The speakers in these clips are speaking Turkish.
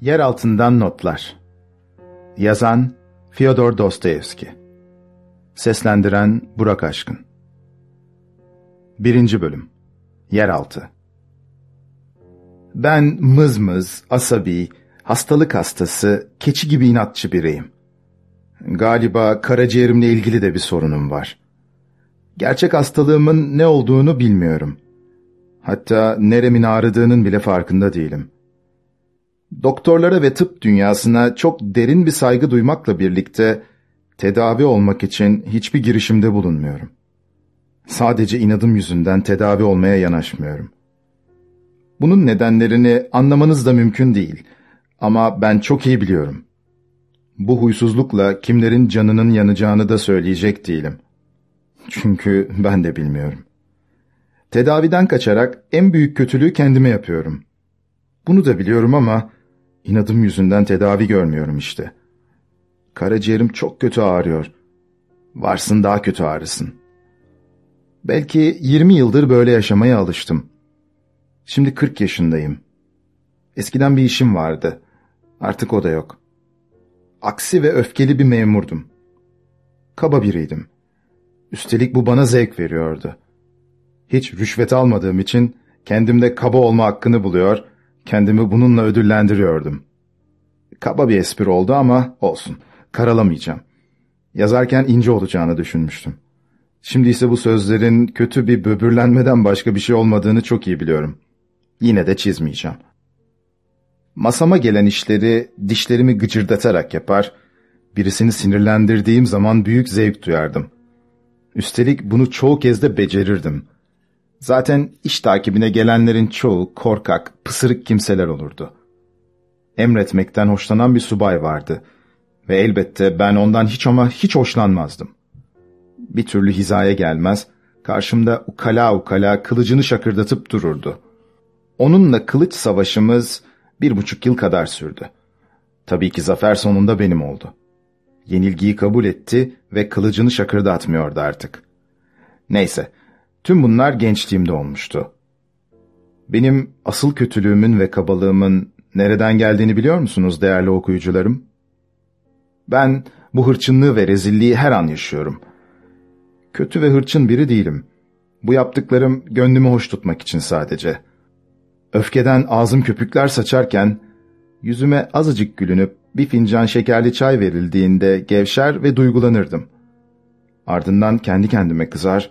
Yer altından notlar. Yazan Fyodor Dostoyevski. Seslendiren Burak Aşkın. Birinci bölüm. Yeraltı. Ben mızmız, asabi, hastalık hastası, keçi gibi inatçı biriyim. Galiba karaciğerimle ilgili de bir sorunum var. Gerçek hastalığımın ne olduğunu bilmiyorum. Hatta neremin ağrıdığının bile farkında değilim. Doktorlara ve tıp dünyasına çok derin bir saygı duymakla birlikte tedavi olmak için hiçbir girişimde bulunmuyorum. Sadece inadım yüzünden tedavi olmaya yanaşmıyorum. Bunun nedenlerini anlamanız da mümkün değil ama ben çok iyi biliyorum. Bu huysuzlukla kimlerin canının yanacağını da söyleyecek değilim. Çünkü ben de bilmiyorum. Tedaviden kaçarak en büyük kötülüğü kendime yapıyorum. Bunu da biliyorum ama inadım yüzünden tedavi görmüyorum işte. Karaciğerim çok kötü ağrıyor. Varsın daha kötü ağrısın. Belki 20 yıldır böyle yaşamaya alıştım. Şimdi 40 yaşındayım. Eskiden bir işim vardı. Artık o da yok. Aksi ve öfkeli bir memurdum. Kaba biriydim. Üstelik bu bana zevk veriyordu. Hiç rüşvet almadığım için kendimde kaba olma hakkını buluyor, kendimi bununla ödüllendiriyordum. Kaba bir espri oldu ama olsun, karalamayacağım. Yazarken ince olacağını düşünmüştüm. Şimdi ise bu sözlerin kötü bir böbürlenmeden başka bir şey olmadığını çok iyi biliyorum. Yine de çizmeyeceğim. Masama gelen işleri dişlerimi gıcırdatarak yapar, birisini sinirlendirdiğim zaman büyük zevk duyardım. Üstelik bunu çoğu kez de becerirdim. Zaten iş takibine gelenlerin çoğu korkak, pısırık kimseler olurdu. Emretmekten hoşlanan bir subay vardı ve elbette ben ondan hiç ama hiç hoşlanmazdım. Bir türlü hizaya gelmez, karşımda ukala ukala kılıcını şakırdatıp dururdu. Onunla kılıç savaşımız bir buçuk yıl kadar sürdü. Tabii ki zafer sonunda benim oldu. Yenilgiyi kabul etti ve kılıcını şakırdatmıyordu artık. Neyse, tüm bunlar gençliğimde olmuştu. Benim asıl kötülüğümün ve kabalığımın nereden geldiğini biliyor musunuz değerli okuyucularım? Ben bu hırçınlığı ve rezilliği her an yaşıyorum. Kötü ve hırçın biri değilim. Bu yaptıklarım gönlümü hoş tutmak için sadece. Öfkeden ağzım köpükler saçarken, yüzüme azıcık gülünüp bir fincan şekerli çay verildiğinde gevşer ve duygulanırdım. Ardından kendi kendime kızar,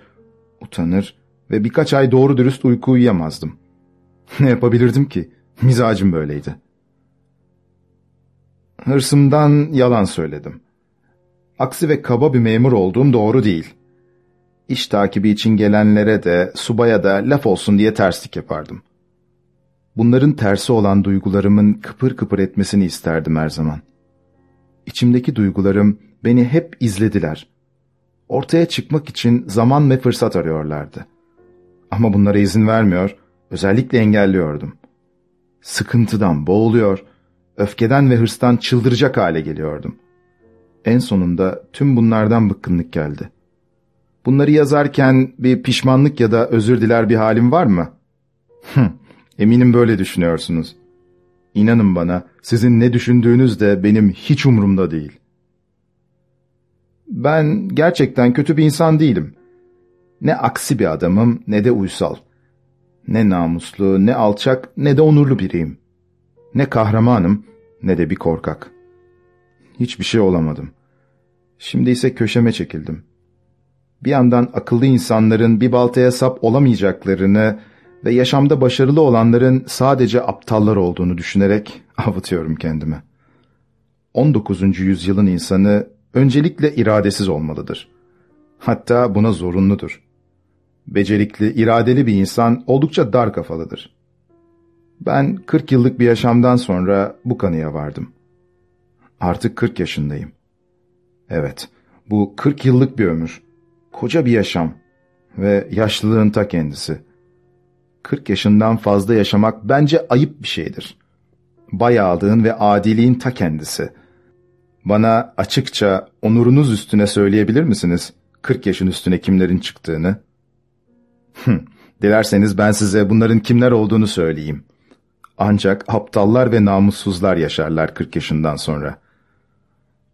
utanır ve birkaç ay doğru dürüst uyku uyuyamazdım. Ne yapabilirdim ki? Mizacım böyleydi. Hırsımdan yalan söyledim. Aksi ve kaba bir memur olduğum doğru değil. İş takibi için gelenlere de, subaya da laf olsun diye terslik yapardım. Bunların tersi olan duygularımın kıpır kıpır etmesini isterdim her zaman. İçimdeki duygularım beni hep izlediler. Ortaya çıkmak için zaman ve fırsat arıyorlardı. Ama bunlara izin vermiyor, özellikle engelliyordum. Sıkıntıdan boğuluyor, öfkeden ve hırstan çıldıracak hale geliyordum. En sonunda tüm bunlardan bıkkınlık geldi. Bunları yazarken bir pişmanlık ya da özür diler bir halim var mı? Eminim böyle düşünüyorsunuz. İnanın bana, sizin ne düşündüğünüz de benim hiç umurumda değil. Ben gerçekten kötü bir insan değilim. Ne aksi bir adamım ne de uysal. Ne namuslu, ne alçak, ne de onurlu biriyim. Ne kahramanım, ne de bir korkak. Hiçbir şey olamadım. Şimdi ise köşeme çekildim. Bir yandan akıllı insanların bir baltaya sap olamayacaklarını ve yaşamda başarılı olanların sadece aptallar olduğunu düşünerek avutuyorum kendimi. 19. yüzyılın insanı öncelikle iradesiz olmalıdır. Hatta buna zorunludur. Becerikli, iradeli bir insan oldukça dar kafalıdır. Ben 40 yıllık bir yaşamdan sonra bu kanıya vardım. Artık 40 yaşındayım. Evet, bu 40 yıllık bir ömür. Koca bir yaşam ve yaşlılığın ta kendisi. 40 yaşından fazla yaşamak bence ayıp bir şeydir. Bayağılığın ve adiliğin ta kendisi. Bana açıkça onurunuz üstüne söyleyebilir misiniz 40 yaşın üstüne kimlerin çıktığını? Dilerseniz ben size bunların kimler olduğunu söyleyeyim. Ancak aptallar ve namussuzlar yaşarlar 40 yaşından sonra.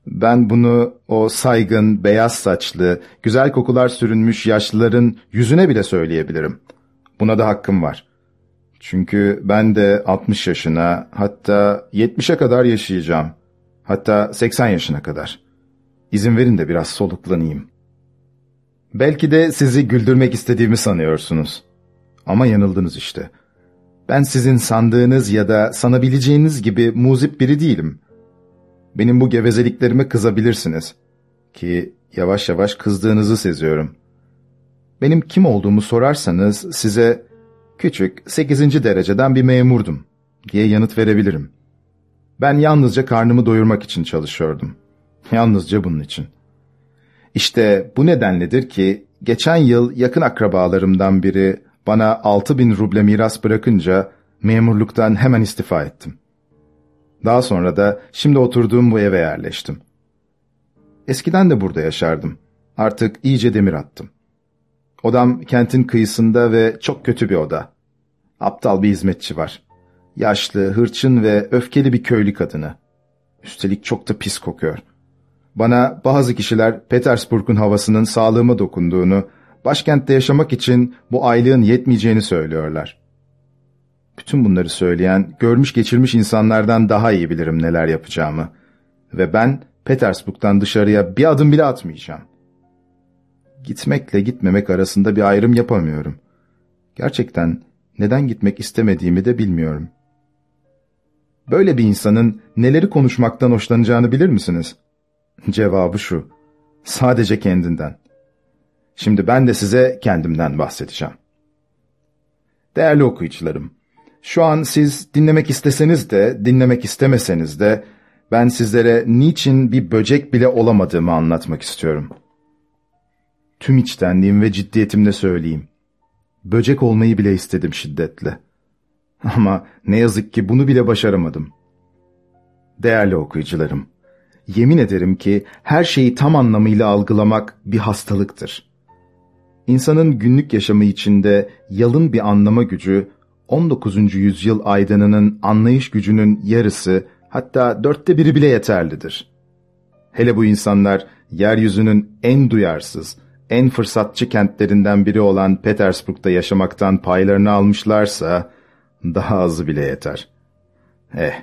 Ben bunu o saygın, beyaz saçlı, güzel kokular sürünmüş yaşlıların yüzüne bile söyleyebilirim. Buna da hakkım var. Çünkü ben de 60 yaşına hatta 70'e kadar yaşayacağım. Hatta 80 yaşına kadar. İzin verin de biraz soluklanayım. Belki de sizi güldürmek istediğimi sanıyorsunuz. Ama yanıldınız işte. Ben sizin sandığınız ya da sanabileceğiniz gibi muzip biri değilim. Benim bu gevezeliklerime kızabilirsiniz. Ki yavaş yavaş kızdığınızı seziyorum. Benim kim olduğumu sorarsanız size küçük 8. dereceden bir memurdum diye yanıt verebilirim. Ben yalnızca karnımı doyurmak için çalışıyordum. Yalnızca bunun için. İşte bu nedenledir ki geçen yıl yakın akrabalarımdan biri bana 6 bin ruble miras bırakınca memurluktan hemen istifa ettim. Daha sonra da şimdi oturduğum bu eve yerleştim. Eskiden de burada yaşardım. Artık iyice demir attım. Odam kentin kıyısında ve çok kötü bir oda. Aptal bir hizmetçi var. Yaşlı, hırçın ve öfkeli bir köylü kadını. Üstelik çok da pis kokuyor. Bana bazı kişiler Petersburg'un havasının sağlığıma dokunduğunu, başkentte yaşamak için bu aylığın yetmeyeceğini söylüyorlar. Bütün bunları söyleyen, görmüş geçirmiş insanlardan daha iyi bilirim neler yapacağımı. Ve ben Petersburg'dan dışarıya bir adım bile atmayacağım. Gitmekle gitmemek arasında bir ayrım yapamıyorum. Gerçekten neden gitmek istemediğimi de bilmiyorum. Böyle bir insanın neleri konuşmaktan hoşlanacağını bilir misiniz? Cevabı şu, sadece kendinden. Şimdi ben de size kendimden bahsedeceğim. Değerli okuyucularım, şu an siz dinlemek isteseniz de, dinlemek istemeseniz de, ben sizlere niçin bir böcek bile olamadığımı anlatmak istiyorum. Tüm içtenliğim ve ciddiyetimle söyleyeyim. Böcek olmayı bile istedim şiddetle. Ama ne yazık ki bunu bile başaramadım. Değerli okuyucularım, yemin ederim ki her şeyi tam anlamıyla algılamak bir hastalıktır. İnsanın günlük yaşamı içinde yalın bir anlama gücü, 19. yüzyıl aydınının anlayış gücünün yarısı, hatta dörtte biri bile yeterlidir. Hele bu insanlar yeryüzünün en duyarsız, en fırsatçı kentlerinden biri olan Petersburg'da yaşamaktan paylarını almışlarsa, daha azı bile yeter. Eh,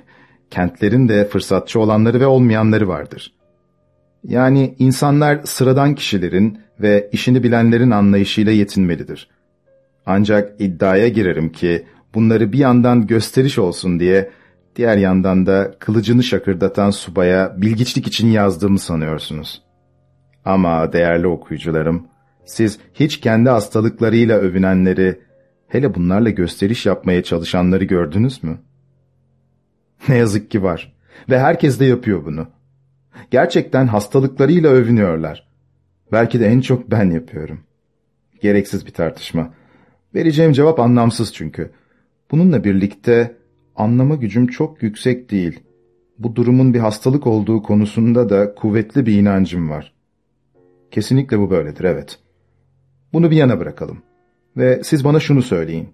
kentlerin de fırsatçı olanları ve olmayanları vardır. Yani insanlar sıradan kişilerin ve işini bilenlerin anlayışıyla yetinmelidir. Ancak iddiaya girerim ki bunları bir yandan gösteriş olsun diye, diğer yandan da kılıcını şakırdatan subaya bilgiçlik için yazdığımı sanıyorsunuz. Ama değerli okuyucularım, siz hiç kendi hastalıklarıyla övünenleri, hele bunlarla gösteriş yapmaya çalışanları gördünüz mü? Ne yazık ki var ve herkes de yapıyor bunu. Gerçekten hastalıklarıyla övünüyorlar. Belki de en çok ben yapıyorum. Gereksiz bir tartışma. Vereceğim cevap anlamsız çünkü. Bununla birlikte anlama gücüm çok yüksek değil. Bu durumun bir hastalık olduğu konusunda da kuvvetli bir inancım var. Kesinlikle bu böyledir, evet. Bunu bir yana bırakalım. Ve siz bana şunu söyleyin.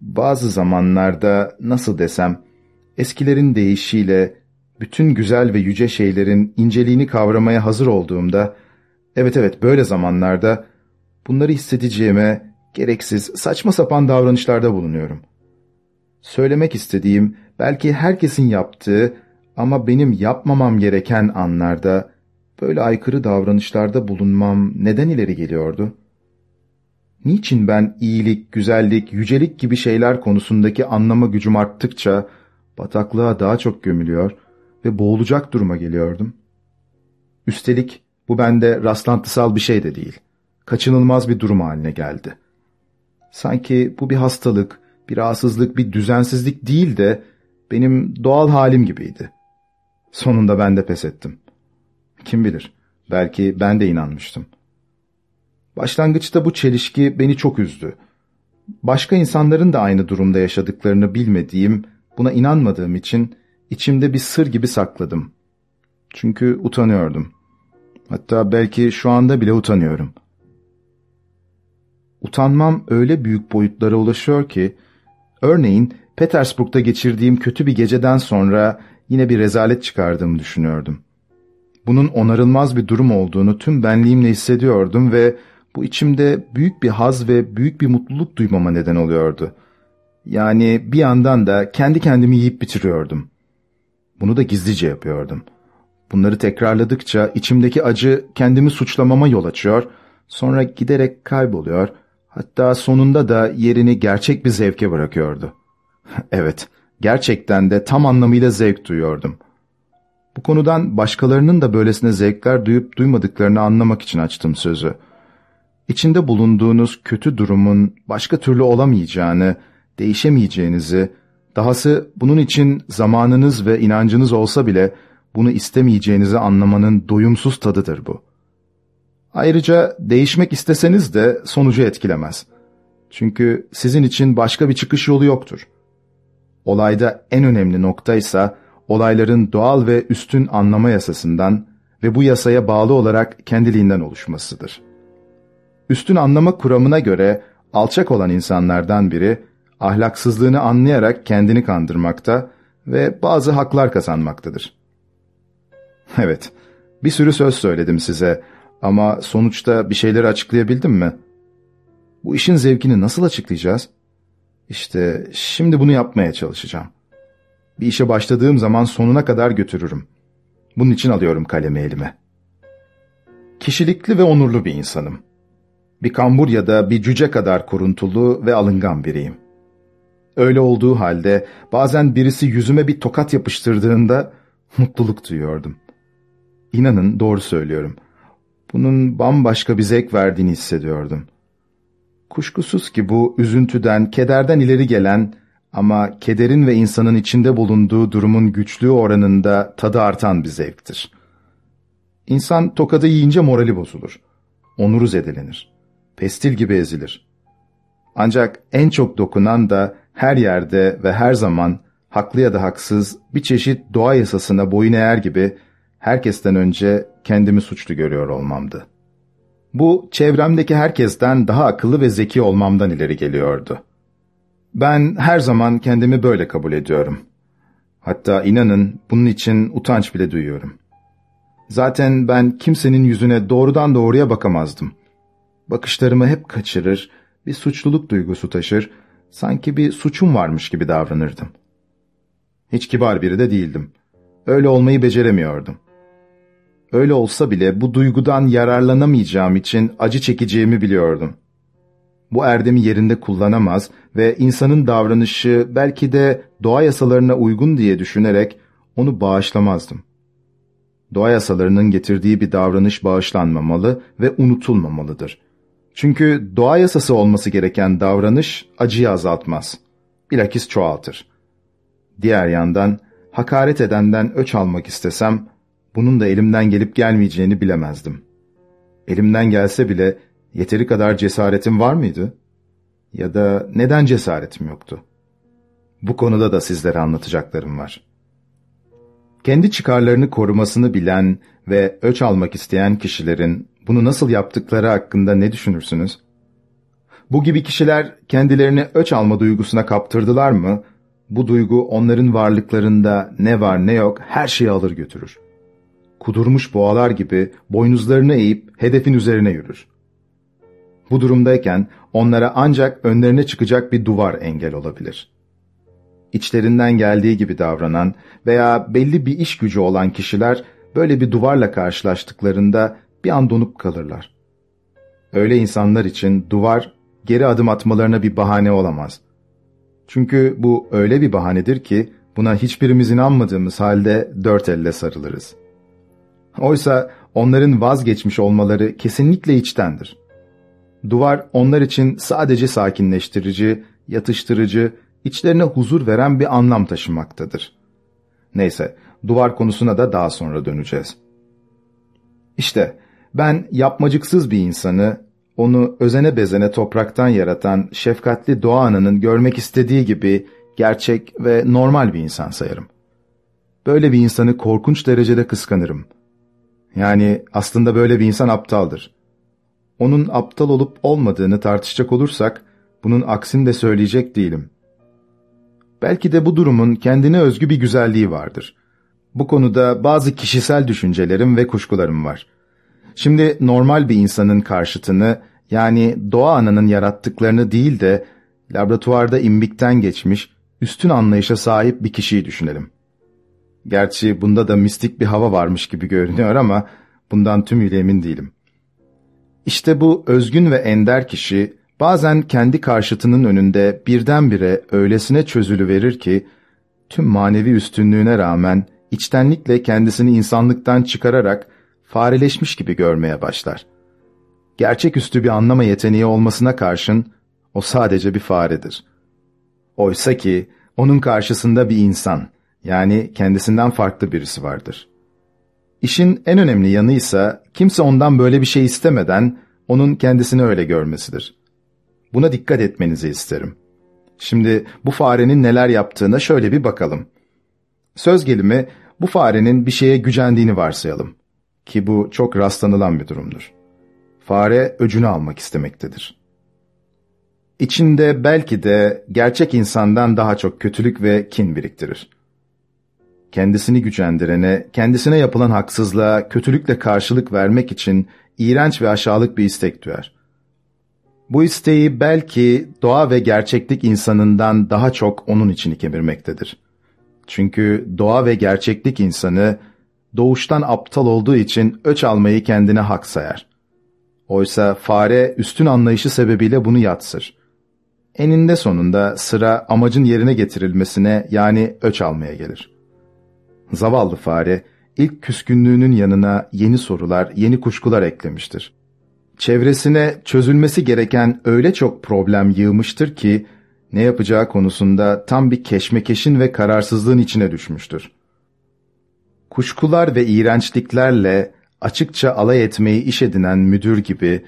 Bazı zamanlarda nasıl desem, eskilerin deyişiyle bütün güzel ve yüce şeylerin inceliğini kavramaya hazır olduğumda, evet evet böyle zamanlarda bunları hissedeceğime gereksiz, saçma sapan davranışlarda bulunuyorum. Söylemek istediğim, belki herkesin yaptığı ama benim yapmamam gereken anlarda, böyle aykırı davranışlarda bulunmam neden ileri geliyordu? Niçin ben iyilik, güzellik, yücelik gibi şeyler konusundaki anlama gücüm arttıkça bataklığa daha çok gömülüyor ve boğulacak duruma geliyordum? Üstelik bu bende rastlantısal bir şey de değil. Kaçınılmaz bir durum haline geldi. Sanki bu bir hastalık, bir rahatsızlık, bir düzensizlik değil de benim doğal halim gibiydi. Sonunda ben de pes ettim. Kim bilir, belki ben de inanmıştım. Başlangıçta bu çelişki beni çok üzdü. Başka insanların da aynı durumda yaşadıklarını bilmediğim, buna inanmadığım için içimde bir sır gibi sakladım. Çünkü utanıyordum. Hatta belki şu anda bile utanıyorum. Utanmam öyle büyük boyutlara ulaşıyor ki, örneğin Petersburg'da geçirdiğim kötü bir geceden sonra yine bir rezalet çıkardığımı düşünüyordum. Bunun onarılmaz bir durum olduğunu tüm benliğimle hissediyordum ve bu içimde büyük bir haz ve büyük bir mutluluk duymama neden oluyordu. Yani bir yandan da kendi kendimi yiyip bitiriyordum. Bunu da gizlice yapıyordum. Bunları tekrarladıkça içimdeki acı kendimi suçlamama yol açıyor, sonra giderek kayboluyor, hatta sonunda da yerini gerçek bir zevke bırakıyordu. evet, gerçekten de tam anlamıyla zevk duyuyordum. Bu konudan başkalarının da böylesine zevkler duyup duymadıklarını anlamak için açtım sözü. İçinde bulunduğunuz kötü durumun başka türlü olamayacağını, değişemeyeceğinizi, dahası bunun için zamanınız ve inancınız olsa bile bunu istemeyeceğinizi anlamanın doyumsuz tadıdır bu. Ayrıca değişmek isteseniz de sonucu etkilemez. Çünkü sizin için başka bir çıkış yolu yoktur. Olayda en önemli nokta ise olayların doğal ve üstün anlama yasasından ve bu yasaya bağlı olarak kendiliğinden oluşmasıdır. Üstün anlama kuramına göre alçak olan insanlardan biri ahlaksızlığını anlayarak kendini kandırmakta ve bazı haklar kazanmaktadır. Evet, bir sürü söz söyledim size ama sonuçta bir şeyleri açıklayabildim mi? Bu işin zevkini nasıl açıklayacağız? İşte şimdi bunu yapmaya çalışacağım. Bir işe başladığım zaman sonuna kadar götürürüm. Bunun için alıyorum kalemi elime. Kişilikli ve onurlu bir insanım. Bir kambur ya da bir cüce kadar kuruntulu ve alıngan biriyim. Öyle olduğu halde bazen birisi yüzüme bir tokat yapıştırdığında mutluluk duyuyordum. İnanın doğru söylüyorum. Bunun bambaşka bir zevk verdiğini hissediyordum. Kuşkusuz ki bu üzüntüden, kederden ileri gelen ama kederin ve insanın içinde bulunduğu durumun güçlüğü oranında tadı artan bir zevktir. İnsan tokadı yiyince morali bozulur. Onuru zedelenir. Pestil gibi ezilir. Ancak en çok dokunan da her yerde ve her zaman haklı ya da haksız bir çeşit doğa yasasına boyun eğer gibi herkesten önce kendimi suçlu görüyor olmamdı. Bu çevremdeki herkesten daha akıllı ve zeki olmamdan ileri geliyordu. Ben her zaman kendimi böyle kabul ediyorum. Hatta inanın bunun için utanç bile duyuyorum. Zaten ben kimsenin yüzüne doğrudan doğruya bakamazdım. Bakışlarımı hep kaçırır, bir suçluluk duygusu taşır, sanki bir suçum varmış gibi davranırdım. Hiç kibar biri de değildim. Öyle olmayı beceremiyordum. Öyle olsa bile bu duygudan yararlanamayacağım için acı çekeceğimi biliyordum. Bu erdemi yerinde kullanamaz ve insanın davranışı belki de doğa yasalarına uygun diye düşünerek onu bağışlamazdım. Doğa yasalarının getirdiği bir davranış bağışlanmamalı ve unutulmamalıdır. Çünkü doğa yasası olması gereken davranış acıyı azaltmaz. Bilakis çoğaltır. Diğer yandan hakaret edenden öç almak istesem bunun da elimden gelip gelmeyeceğini bilemezdim. Elimden gelse bile yeteri kadar cesaretim var mıydı? Ya da neden cesaretim yoktu? Bu konuda da sizlere anlatacaklarım var. Kendi çıkarlarını korumasını bilen ve öç almak isteyen kişilerin bunu nasıl yaptıkları hakkında ne düşünürsünüz? Bu gibi kişiler kendilerini öç alma duygusuna kaptırdılar mı, bu duygu onların varlıklarında ne var ne yok her şeyi alır götürür kudurmuş boğalar gibi boynuzlarını eğip hedefin üzerine yürür. Bu durumdayken onlara ancak önlerine çıkacak bir duvar engel olabilir. İçlerinden geldiği gibi davranan veya belli bir iş gücü olan kişiler böyle bir duvarla karşılaştıklarında bir an donup kalırlar. Öyle insanlar için duvar geri adım atmalarına bir bahane olamaz. Çünkü bu öyle bir bahanedir ki buna hiçbirimiz inanmadığımız halde dört elle sarılırız. Oysa onların vazgeçmiş olmaları kesinlikle içtendir. Duvar onlar için sadece sakinleştirici, yatıştırıcı, içlerine huzur veren bir anlam taşımaktadır. Neyse, duvar konusuna da daha sonra döneceğiz. İşte ben yapmacıksız bir insanı, onu özene bezene topraktan yaratan şefkatli doğa ananın görmek istediği gibi gerçek ve normal bir insan sayarım. Böyle bir insanı korkunç derecede kıskanırım.'' Yani aslında böyle bir insan aptaldır. Onun aptal olup olmadığını tartışacak olursak, bunun aksini de söyleyecek değilim. Belki de bu durumun kendine özgü bir güzelliği vardır. Bu konuda bazı kişisel düşüncelerim ve kuşkularım var. Şimdi normal bir insanın karşıtını yani doğa ananın yarattıklarını değil de laboratuvarda imbikten geçmiş, üstün anlayışa sahip bir kişiyi düşünelim. Gerçi bunda da mistik bir hava varmış gibi görünüyor ama bundan tümüyle emin değilim. İşte bu özgün ve ender kişi bazen kendi karşıtının önünde birdenbire öylesine çözülü verir ki tüm manevi üstünlüğüne rağmen içtenlikle kendisini insanlıktan çıkararak fareleşmiş gibi görmeye başlar. Gerçeküstü bir anlama yeteneği olmasına karşın o sadece bir faredir. Oysa ki onun karşısında bir insan, yani kendisinden farklı birisi vardır. İşin en önemli yanı ise kimse ondan böyle bir şey istemeden onun kendisini öyle görmesidir. Buna dikkat etmenizi isterim. Şimdi bu farenin neler yaptığına şöyle bir bakalım. Söz gelimi bu farenin bir şeye gücendiğini varsayalım. Ki bu çok rastlanılan bir durumdur. Fare öcünü almak istemektedir. İçinde belki de gerçek insandan daha çok kötülük ve kin biriktirir. Kendisini gücendirene, kendisine yapılan haksızlığa kötülükle karşılık vermek için iğrenç ve aşağılık bir istek duyar. Bu isteği belki doğa ve gerçeklik insanından daha çok onun içini kemirmektedir. Çünkü doğa ve gerçeklik insanı doğuştan aptal olduğu için öç almayı kendine hak sayar. Oysa fare üstün anlayışı sebebiyle bunu yatsır. Eninde sonunda sıra amacın yerine getirilmesine yani öç almaya gelir. Zavallı fare ilk küskünlüğünün yanına yeni sorular, yeni kuşkular eklemiştir. Çevresine çözülmesi gereken öyle çok problem yığmıştır ki ne yapacağı konusunda tam bir keşmekeşin ve kararsızlığın içine düşmüştür. Kuşkular ve iğrençliklerle açıkça alay etmeyi iş edinen müdür gibi,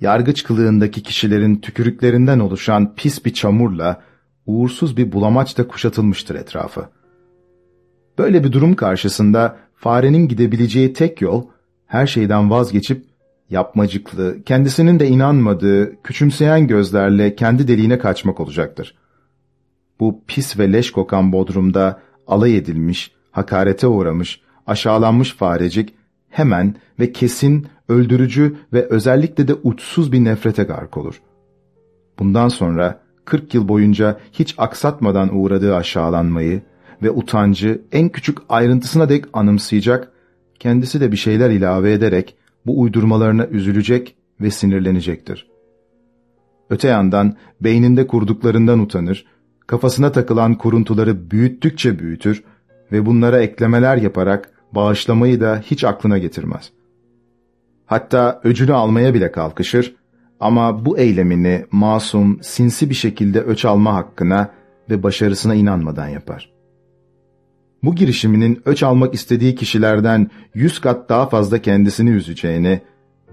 yargıç kılığındaki kişilerin tükürüklerinden oluşan pis bir çamurla, uğursuz bir bulamaçla kuşatılmıştır etrafı. Böyle bir durum karşısında farenin gidebileceği tek yol, her şeyden vazgeçip yapmacıklı, kendisinin de inanmadığı, küçümseyen gözlerle kendi deliğine kaçmak olacaktır. Bu pis ve leş kokan bodrumda alay edilmiş, hakarete uğramış, aşağılanmış farecik hemen ve kesin öldürücü ve özellikle de uçsuz bir nefrete gark olur. Bundan sonra 40 yıl boyunca hiç aksatmadan uğradığı aşağılanmayı ve utancı en küçük ayrıntısına dek anımsayacak, kendisi de bir şeyler ilave ederek bu uydurmalarına üzülecek ve sinirlenecektir. Öte yandan beyninde kurduklarından utanır, kafasına takılan kuruntuları büyüttükçe büyütür ve bunlara eklemeler yaparak bağışlamayı da hiç aklına getirmez. Hatta öcünü almaya bile kalkışır ama bu eylemini masum, sinsi bir şekilde öç alma hakkına ve başarısına inanmadan yapar. Bu girişiminin öç almak istediği kişilerden yüz kat daha fazla kendisini üzeceğini,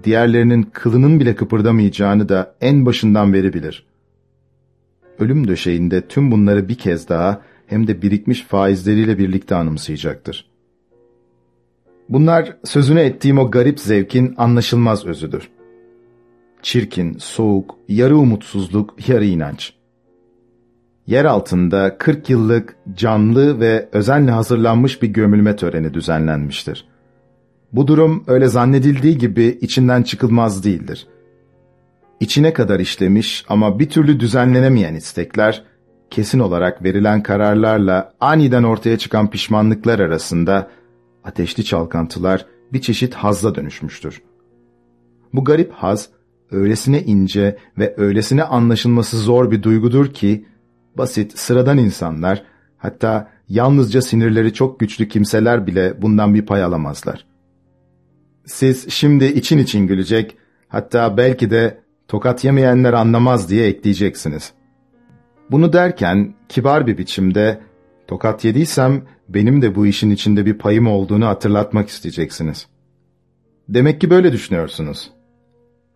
diğerlerinin kılının bile kıpırdamayacağını da en başından beri bilir. Ölüm döşeğinde tüm bunları bir kez daha hem de birikmiş faizleriyle birlikte anımsayacaktır. Bunlar sözünü ettiğim o garip zevkin anlaşılmaz özüdür. Çirkin, soğuk, yarı umutsuzluk, yarı inanç. Yer altında 40 yıllık canlı ve özenle hazırlanmış bir gömülme töreni düzenlenmiştir. Bu durum öyle zannedildiği gibi içinden çıkılmaz değildir. İçine kadar işlemiş ama bir türlü düzenlenemeyen istekler, kesin olarak verilen kararlarla aniden ortaya çıkan pişmanlıklar arasında ateşli çalkantılar bir çeşit hazla dönüşmüştür. Bu garip haz, öylesine ince ve öylesine anlaşılması zor bir duygudur ki, basit, sıradan insanlar, hatta yalnızca sinirleri çok güçlü kimseler bile bundan bir pay alamazlar. Siz şimdi için için gülecek, hatta belki de tokat yemeyenler anlamaz diye ekleyeceksiniz. Bunu derken kibar bir biçimde tokat yediysem benim de bu işin içinde bir payım olduğunu hatırlatmak isteyeceksiniz. Demek ki böyle düşünüyorsunuz.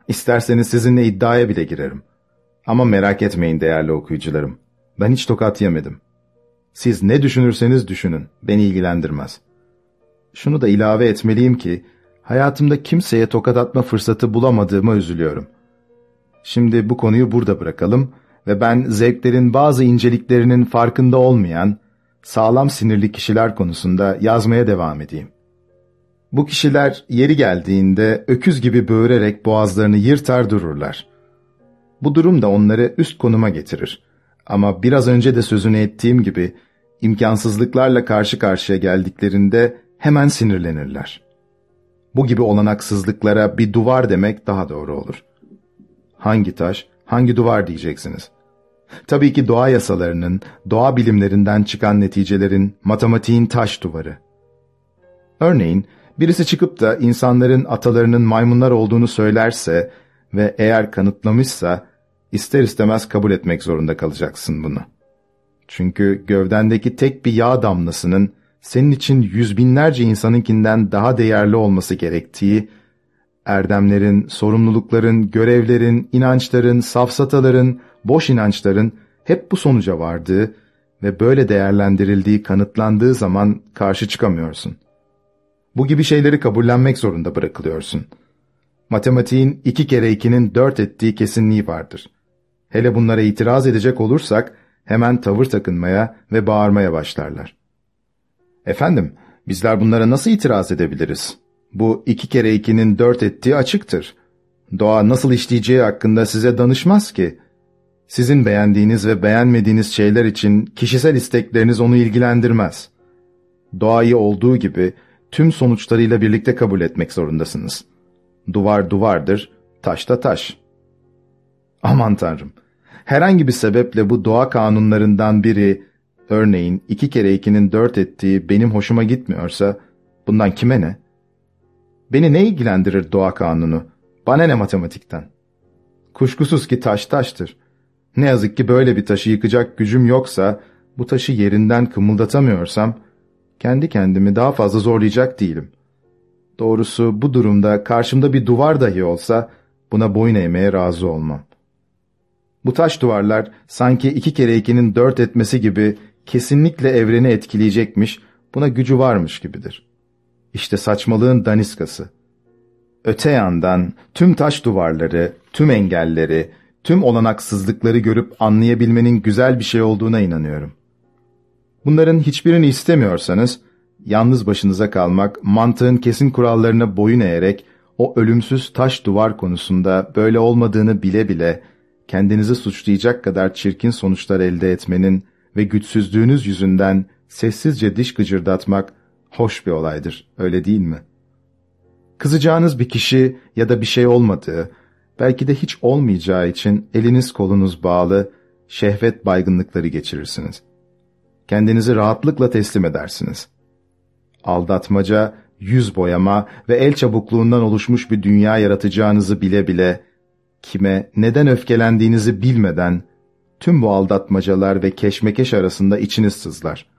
İsterseniz sizinle iddiaya bile girerim. Ama merak etmeyin değerli okuyucularım. Ben hiç tokat yemedim. Siz ne düşünürseniz düşünün, beni ilgilendirmez. Şunu da ilave etmeliyim ki, hayatımda kimseye tokat atma fırsatı bulamadığıma üzülüyorum. Şimdi bu konuyu burada bırakalım ve ben zevklerin bazı inceliklerinin farkında olmayan, sağlam sinirli kişiler konusunda yazmaya devam edeyim. Bu kişiler yeri geldiğinde öküz gibi böğürerek boğazlarını yırtar dururlar. Bu durum da onları üst konuma getirir. Ama biraz önce de sözünü ettiğim gibi imkansızlıklarla karşı karşıya geldiklerinde hemen sinirlenirler. Bu gibi olanaksızlıklara bir duvar demek daha doğru olur. Hangi taş, hangi duvar diyeceksiniz. Tabii ki doğa yasalarının, doğa bilimlerinden çıkan neticelerin, matematiğin taş duvarı. Örneğin, birisi çıkıp da insanların atalarının maymunlar olduğunu söylerse ve eğer kanıtlamışsa, ister istemez kabul etmek zorunda kalacaksın bunu. Çünkü gövdendeki tek bir yağ damlasının senin için yüz binlerce insanınkinden daha değerli olması gerektiği, erdemlerin, sorumlulukların, görevlerin, inançların, safsataların, boş inançların hep bu sonuca vardığı ve böyle değerlendirildiği kanıtlandığı zaman karşı çıkamıyorsun. Bu gibi şeyleri kabullenmek zorunda bırakılıyorsun. Matematiğin iki kere ikinin dört ettiği kesinliği vardır. Hele bunlara itiraz edecek olursak hemen tavır takınmaya ve bağırmaya başlarlar. Efendim, bizler bunlara nasıl itiraz edebiliriz? Bu iki kere ikinin dört ettiği açıktır. Doğa nasıl işleyeceği hakkında size danışmaz ki. Sizin beğendiğiniz ve beğenmediğiniz şeyler için kişisel istekleriniz onu ilgilendirmez. Doğayı olduğu gibi tüm sonuçlarıyla birlikte kabul etmek zorundasınız. Duvar duvardır, taş da taş. Aman tanrım, herhangi bir sebeple bu doğa kanunlarından biri, örneğin iki kere ikinin dört ettiği benim hoşuma gitmiyorsa, bundan kime ne? Beni ne ilgilendirir doğa kanunu? Bana ne matematikten? Kuşkusuz ki taş taştır. Ne yazık ki böyle bir taşı yıkacak gücüm yoksa, bu taşı yerinden kımıldatamıyorsam, kendi kendimi daha fazla zorlayacak değilim. Doğrusu bu durumda karşımda bir duvar dahi olsa, buna boyun eğmeye razı olmam. Bu taş duvarlar sanki iki kere ikinin dört etmesi gibi kesinlikle evreni etkileyecekmiş, buna gücü varmış gibidir. İşte saçmalığın daniskası. Öte yandan tüm taş duvarları, tüm engelleri, tüm olanaksızlıkları görüp anlayabilmenin güzel bir şey olduğuna inanıyorum. Bunların hiçbirini istemiyorsanız, yalnız başınıza kalmak, mantığın kesin kurallarına boyun eğerek, o ölümsüz taş duvar konusunda böyle olmadığını bile bile, kendinizi suçlayacak kadar çirkin sonuçlar elde etmenin ve güçsüzlüğünüz yüzünden sessizce diş gıcırdatmak hoş bir olaydır, öyle değil mi? Kızacağınız bir kişi ya da bir şey olmadığı, belki de hiç olmayacağı için eliniz kolunuz bağlı, şehvet baygınlıkları geçirirsiniz. Kendinizi rahatlıkla teslim edersiniz. Aldatmaca, yüz boyama ve el çabukluğundan oluşmuş bir dünya yaratacağınızı bile bile, kime, neden öfkelendiğinizi bilmeden, tüm bu aldatmacalar ve keşmekeş arasında içiniz sızlar.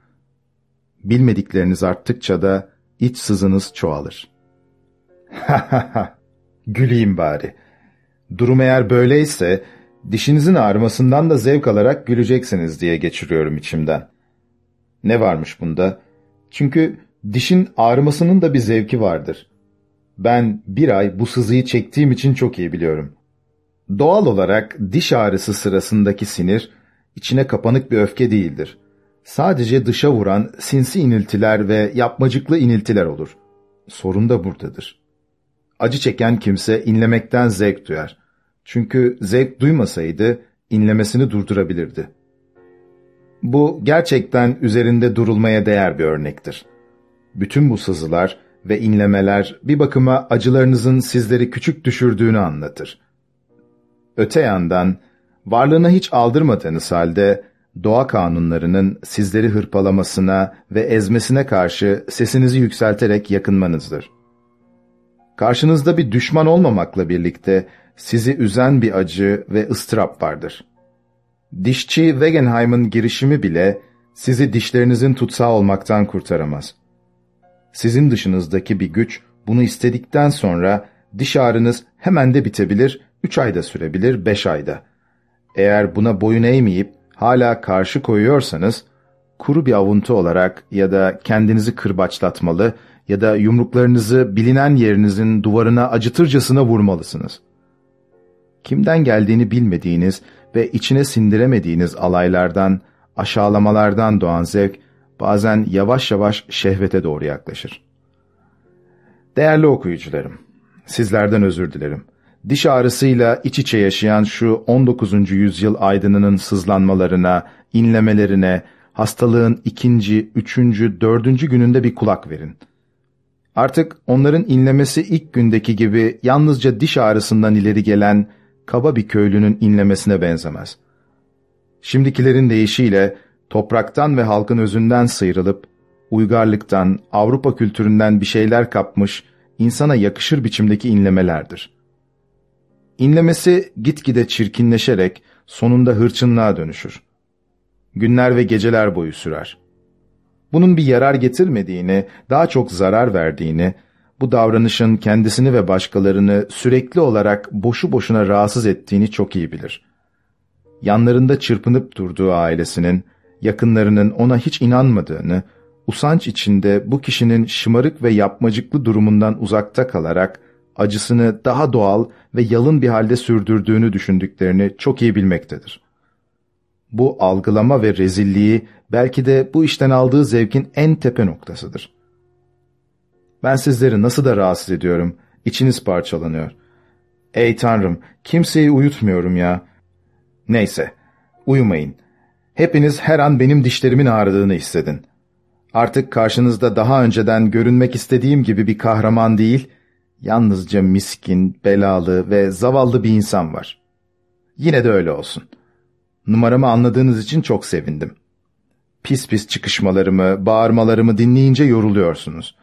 Bilmedikleriniz arttıkça da iç sızınız çoğalır. Ha ha ha, güleyim bari. Durum eğer böyleyse, dişinizin ağrımasından da zevk alarak güleceksiniz diye geçiriyorum içimden. Ne varmış bunda? Çünkü dişin ağrımasının da bir zevki vardır. Ben bir ay bu sızıyı çektiğim için çok iyi biliyorum. Doğal olarak diş ağrısı sırasındaki sinir, içine kapanık bir öfke değildir. Sadece dışa vuran sinsi iniltiler ve yapmacıklı iniltiler olur. Sorun da buradadır. Acı çeken kimse inlemekten zevk duyar. Çünkü zevk duymasaydı inlemesini durdurabilirdi. Bu gerçekten üzerinde durulmaya değer bir örnektir. Bütün bu sızılar ve inlemeler bir bakıma acılarınızın sizleri küçük düşürdüğünü anlatır. Öte yandan varlığına hiç aldırmadığınız halde doğa kanunlarının sizleri hırpalamasına ve ezmesine karşı sesinizi yükselterek yakınmanızdır. Karşınızda bir düşman olmamakla birlikte sizi üzen bir acı ve ıstırap vardır. Dişçi Wegenheim'ın girişimi bile sizi dişlerinizin tutsağı olmaktan kurtaramaz. Sizin dışınızdaki bir güç bunu istedikten sonra diş ağrınız hemen de bitebilir, üç ayda sürebilir, beş ayda. Eğer buna boyun eğmeyip hala karşı koyuyorsanız, kuru bir avuntu olarak ya da kendinizi kırbaçlatmalı ya da yumruklarınızı bilinen yerinizin duvarına acıtırcasına vurmalısınız. Kimden geldiğini bilmediğiniz ve içine sindiremediğiniz alaylardan, aşağılamalardan doğan zevk, bazen yavaş yavaş şehvete doğru yaklaşır. Değerli okuyucularım, sizlerden özür dilerim. Diş ağrısıyla iç içe yaşayan şu 19. yüzyıl aydınının sızlanmalarına, inlemelerine, hastalığın ikinci, üçüncü, dördüncü gününde bir kulak verin. Artık onların inlemesi ilk gündeki gibi yalnızca diş ağrısından ileri gelen kaba bir köylünün inlemesine benzemez. Şimdikilerin deyişiyle topraktan ve halkın özünden sıyrılıp, uygarlıktan, Avrupa kültüründen bir şeyler kapmış, insana yakışır biçimdeki inlemelerdir. İnlemesi gitgide çirkinleşerek sonunda hırçınlığa dönüşür. Günler ve geceler boyu sürer. Bunun bir yarar getirmediğini, daha çok zarar verdiğini, bu davranışın kendisini ve başkalarını sürekli olarak boşu boşuna rahatsız ettiğini çok iyi bilir. Yanlarında çırpınıp durduğu ailesinin, yakınlarının ona hiç inanmadığını, usanç içinde bu kişinin şımarık ve yapmacıklı durumundan uzakta kalarak, acısını daha doğal ve yalın bir halde sürdürdüğünü düşündüklerini çok iyi bilmektedir. Bu algılama ve rezilliği belki de bu işten aldığı zevkin en tepe noktasıdır. Ben sizleri nasıl da rahatsız ediyorum, içiniz parçalanıyor. Ey Tanrım, kimseyi uyutmuyorum ya. Neyse, uyumayın. Hepiniz her an benim dişlerimin ağrıdığını hissedin. Artık karşınızda daha önceden görünmek istediğim gibi bir kahraman değil, yalnızca miskin, belalı ve zavallı bir insan var. Yine de öyle olsun. Numaramı anladığınız için çok sevindim. Pis pis çıkışmalarımı, bağırmalarımı dinleyince yoruluyorsunuz.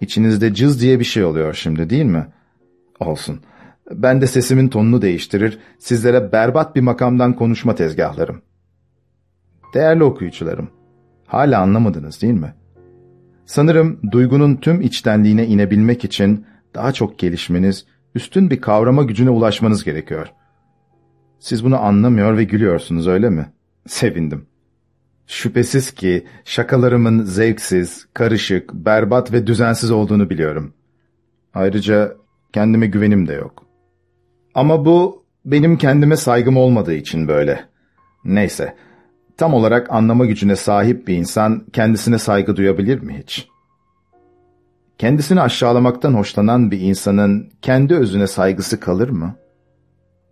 İçinizde cız diye bir şey oluyor şimdi değil mi? Olsun. Ben de sesimin tonunu değiştirir, sizlere berbat bir makamdan konuşma tezgahlarım. Değerli okuyucularım, hala anlamadınız değil mi? Sanırım duygunun tüm içtenliğine inebilmek için daha çok gelişmeniz, üstün bir kavrama gücüne ulaşmanız gerekiyor. Siz bunu anlamıyor ve gülüyorsunuz öyle mi? Sevindim. Şüphesiz ki şakalarımın zevksiz, karışık, berbat ve düzensiz olduğunu biliyorum. Ayrıca kendime güvenim de yok. Ama bu benim kendime saygım olmadığı için böyle. Neyse, tam olarak anlama gücüne sahip bir insan kendisine saygı duyabilir mi hiç? Kendisini aşağılamaktan hoşlanan bir insanın kendi özüne saygısı kalır mı?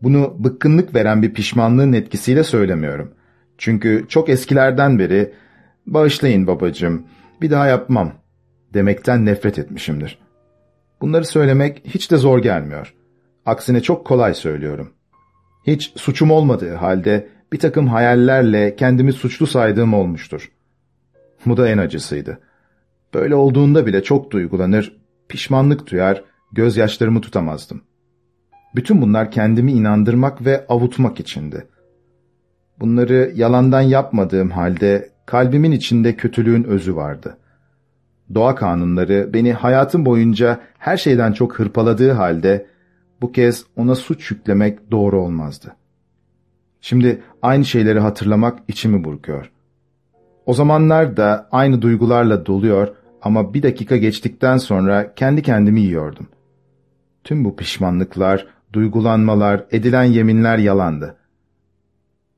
Bunu bıkkınlık veren bir pişmanlığın etkisiyle söylemiyorum. Çünkü çok eskilerden beri bağışlayın babacığım bir daha yapmam demekten nefret etmişimdir. Bunları söylemek hiç de zor gelmiyor. Aksine çok kolay söylüyorum. Hiç suçum olmadığı halde bir takım hayallerle kendimi suçlu saydığım olmuştur. Bu da en acısıydı. Böyle olduğunda bile çok duygulanır, pişmanlık duyar, gözyaşlarımı tutamazdım. Bütün bunlar kendimi inandırmak ve avutmak içindi. Bunları yalandan yapmadığım halde kalbimin içinde kötülüğün özü vardı. Doğa kanunları beni hayatım boyunca her şeyden çok hırpaladığı halde bu kez ona suç yüklemek doğru olmazdı. Şimdi aynı şeyleri hatırlamak içimi burkuyor. O zamanlar da aynı duygularla doluyor ama bir dakika geçtikten sonra kendi kendimi yiyordum. Tüm bu pişmanlıklar, duygulanmalar, edilen yeminler yalandı.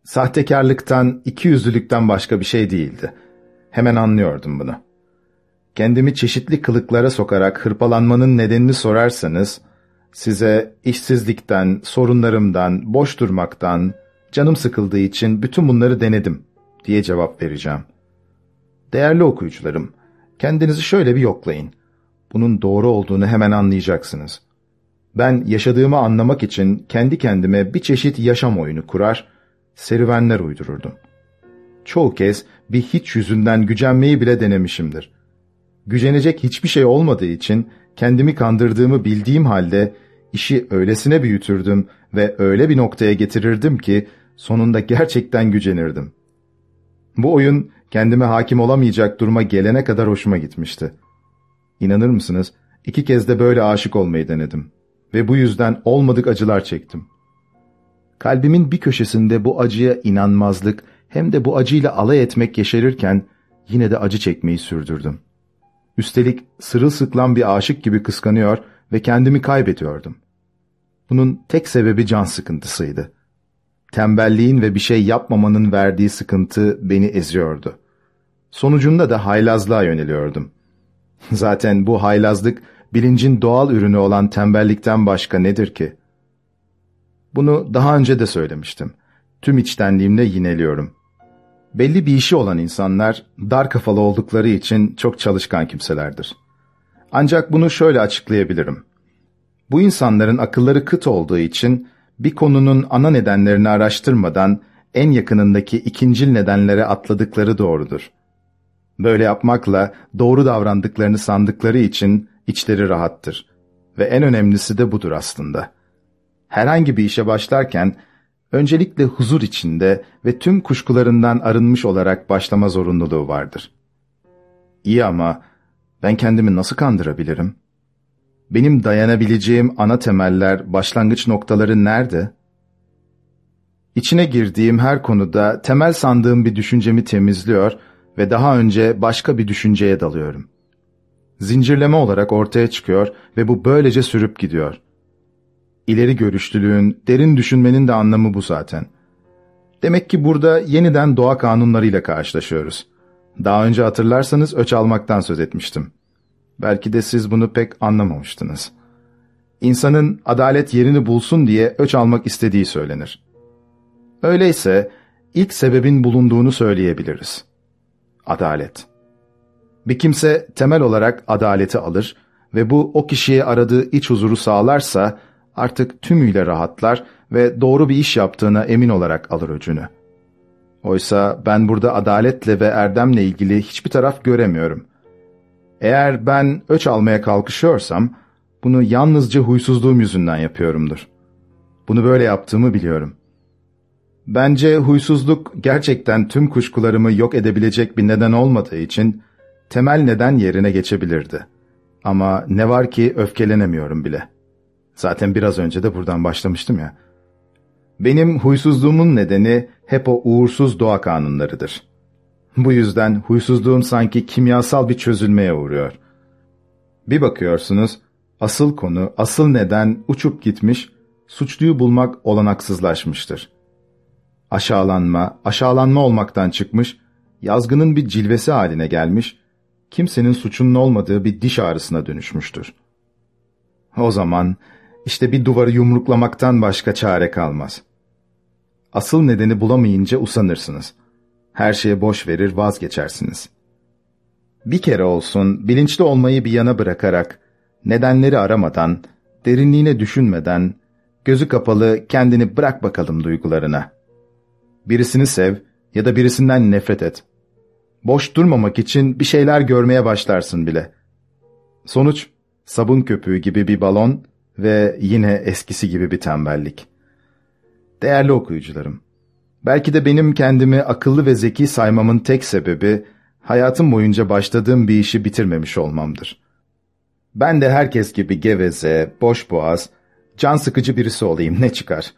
Sahtekarlıktan, ikiyüzlülükten başka bir şey değildi. Hemen anlıyordum bunu. Kendimi çeşitli kılıklara sokarak hırpalanmanın nedenini sorarsanız, size işsizlikten, sorunlarımdan, boş durmaktan, canım sıkıldığı için bütün bunları denedim diye cevap vereceğim. Değerli okuyucularım, kendinizi şöyle bir yoklayın. Bunun doğru olduğunu hemen anlayacaksınız. Ben yaşadığımı anlamak için kendi kendime bir çeşit yaşam oyunu kurar, serüvenler uydururdum. Çoğu kez bir hiç yüzünden gücenmeyi bile denemişimdir. Gücenecek hiçbir şey olmadığı için kendimi kandırdığımı bildiğim halde işi öylesine büyütürdüm ve öyle bir noktaya getirirdim ki sonunda gerçekten gücenirdim. Bu oyun kendime hakim olamayacak duruma gelene kadar hoşuma gitmişti. İnanır mısınız? İki kez de böyle aşık olmayı denedim. Ve bu yüzden olmadık acılar çektim. Kalbimin bir köşesinde bu acıya inanmazlık hem de bu acıyla alay etmek yeşerirken yine de acı çekmeyi sürdürdüm. Üstelik sırılsıklam bir aşık gibi kıskanıyor ve kendimi kaybediyordum. Bunun tek sebebi can sıkıntısıydı. Tembelliğin ve bir şey yapmamanın verdiği sıkıntı beni eziyordu. Sonucunda da haylazlığa yöneliyordum. Zaten bu haylazlık bilincin doğal ürünü olan tembellikten başka nedir ki? Bunu daha önce de söylemiştim. Tüm içtenliğimle yineliyorum. Belli bir işi olan insanlar dar kafalı oldukları için çok çalışkan kimselerdir. Ancak bunu şöyle açıklayabilirim. Bu insanların akılları kıt olduğu için bir konunun ana nedenlerini araştırmadan en yakınındaki ikincil nedenlere atladıkları doğrudur. Böyle yapmakla doğru davrandıklarını sandıkları için içleri rahattır. Ve en önemlisi de budur aslında. Herhangi bir işe başlarken öncelikle huzur içinde ve tüm kuşkularından arınmış olarak başlama zorunluluğu vardır. İyi ama ben kendimi nasıl kandırabilirim? Benim dayanabileceğim ana temeller, başlangıç noktaları nerede? İçine girdiğim her konuda temel sandığım bir düşüncemi temizliyor ve daha önce başka bir düşünceye dalıyorum. Zincirleme olarak ortaya çıkıyor ve bu böylece sürüp gidiyor. İleri görüşlülüğün, derin düşünmenin de anlamı bu zaten. Demek ki burada yeniden doğa kanunlarıyla karşılaşıyoruz. Daha önce hatırlarsanız öç almaktan söz etmiştim. Belki de siz bunu pek anlamamıştınız. İnsanın adalet yerini bulsun diye öç almak istediği söylenir. Öyleyse ilk sebebin bulunduğunu söyleyebiliriz. Adalet. Bir kimse temel olarak adaleti alır ve bu o kişiye aradığı iç huzuru sağlarsa artık tümüyle rahatlar ve doğru bir iş yaptığına emin olarak alır öcünü. Oysa ben burada adaletle ve erdemle ilgili hiçbir taraf göremiyorum. Eğer ben öç almaya kalkışıyorsam, bunu yalnızca huysuzluğum yüzünden yapıyorumdur. Bunu böyle yaptığımı biliyorum. Bence huysuzluk gerçekten tüm kuşkularımı yok edebilecek bir neden olmadığı için temel neden yerine geçebilirdi. Ama ne var ki öfkelenemiyorum bile. Zaten biraz önce de buradan başlamıştım ya. Benim huysuzluğumun nedeni hep o uğursuz doğa kanunlarıdır. Bu yüzden huysuzluğum sanki kimyasal bir çözülmeye uğruyor. Bir bakıyorsunuz, asıl konu, asıl neden uçup gitmiş, suçluyu bulmak olanaksızlaşmıştır. Aşağılanma, aşağılanma olmaktan çıkmış, yazgının bir cilvesi haline gelmiş, kimsenin suçunun olmadığı bir diş ağrısına dönüşmüştür. O zaman işte bir duvarı yumruklamaktan başka çare kalmaz. Asıl nedeni bulamayınca usanırsınız. Her şeye boş verir vazgeçersiniz. Bir kere olsun bilinçli olmayı bir yana bırakarak, nedenleri aramadan, derinliğine düşünmeden, gözü kapalı kendini bırak bakalım duygularına. Birisini sev ya da birisinden nefret et. Boş durmamak için bir şeyler görmeye başlarsın bile. Sonuç, sabun köpüğü gibi bir balon ve yine eskisi gibi bir tembellik. Değerli okuyucularım, belki de benim kendimi akıllı ve zeki saymamın tek sebebi, hayatım boyunca başladığım bir işi bitirmemiş olmamdır. Ben de herkes gibi geveze, boş boğaz, can sıkıcı birisi olayım ne çıkar?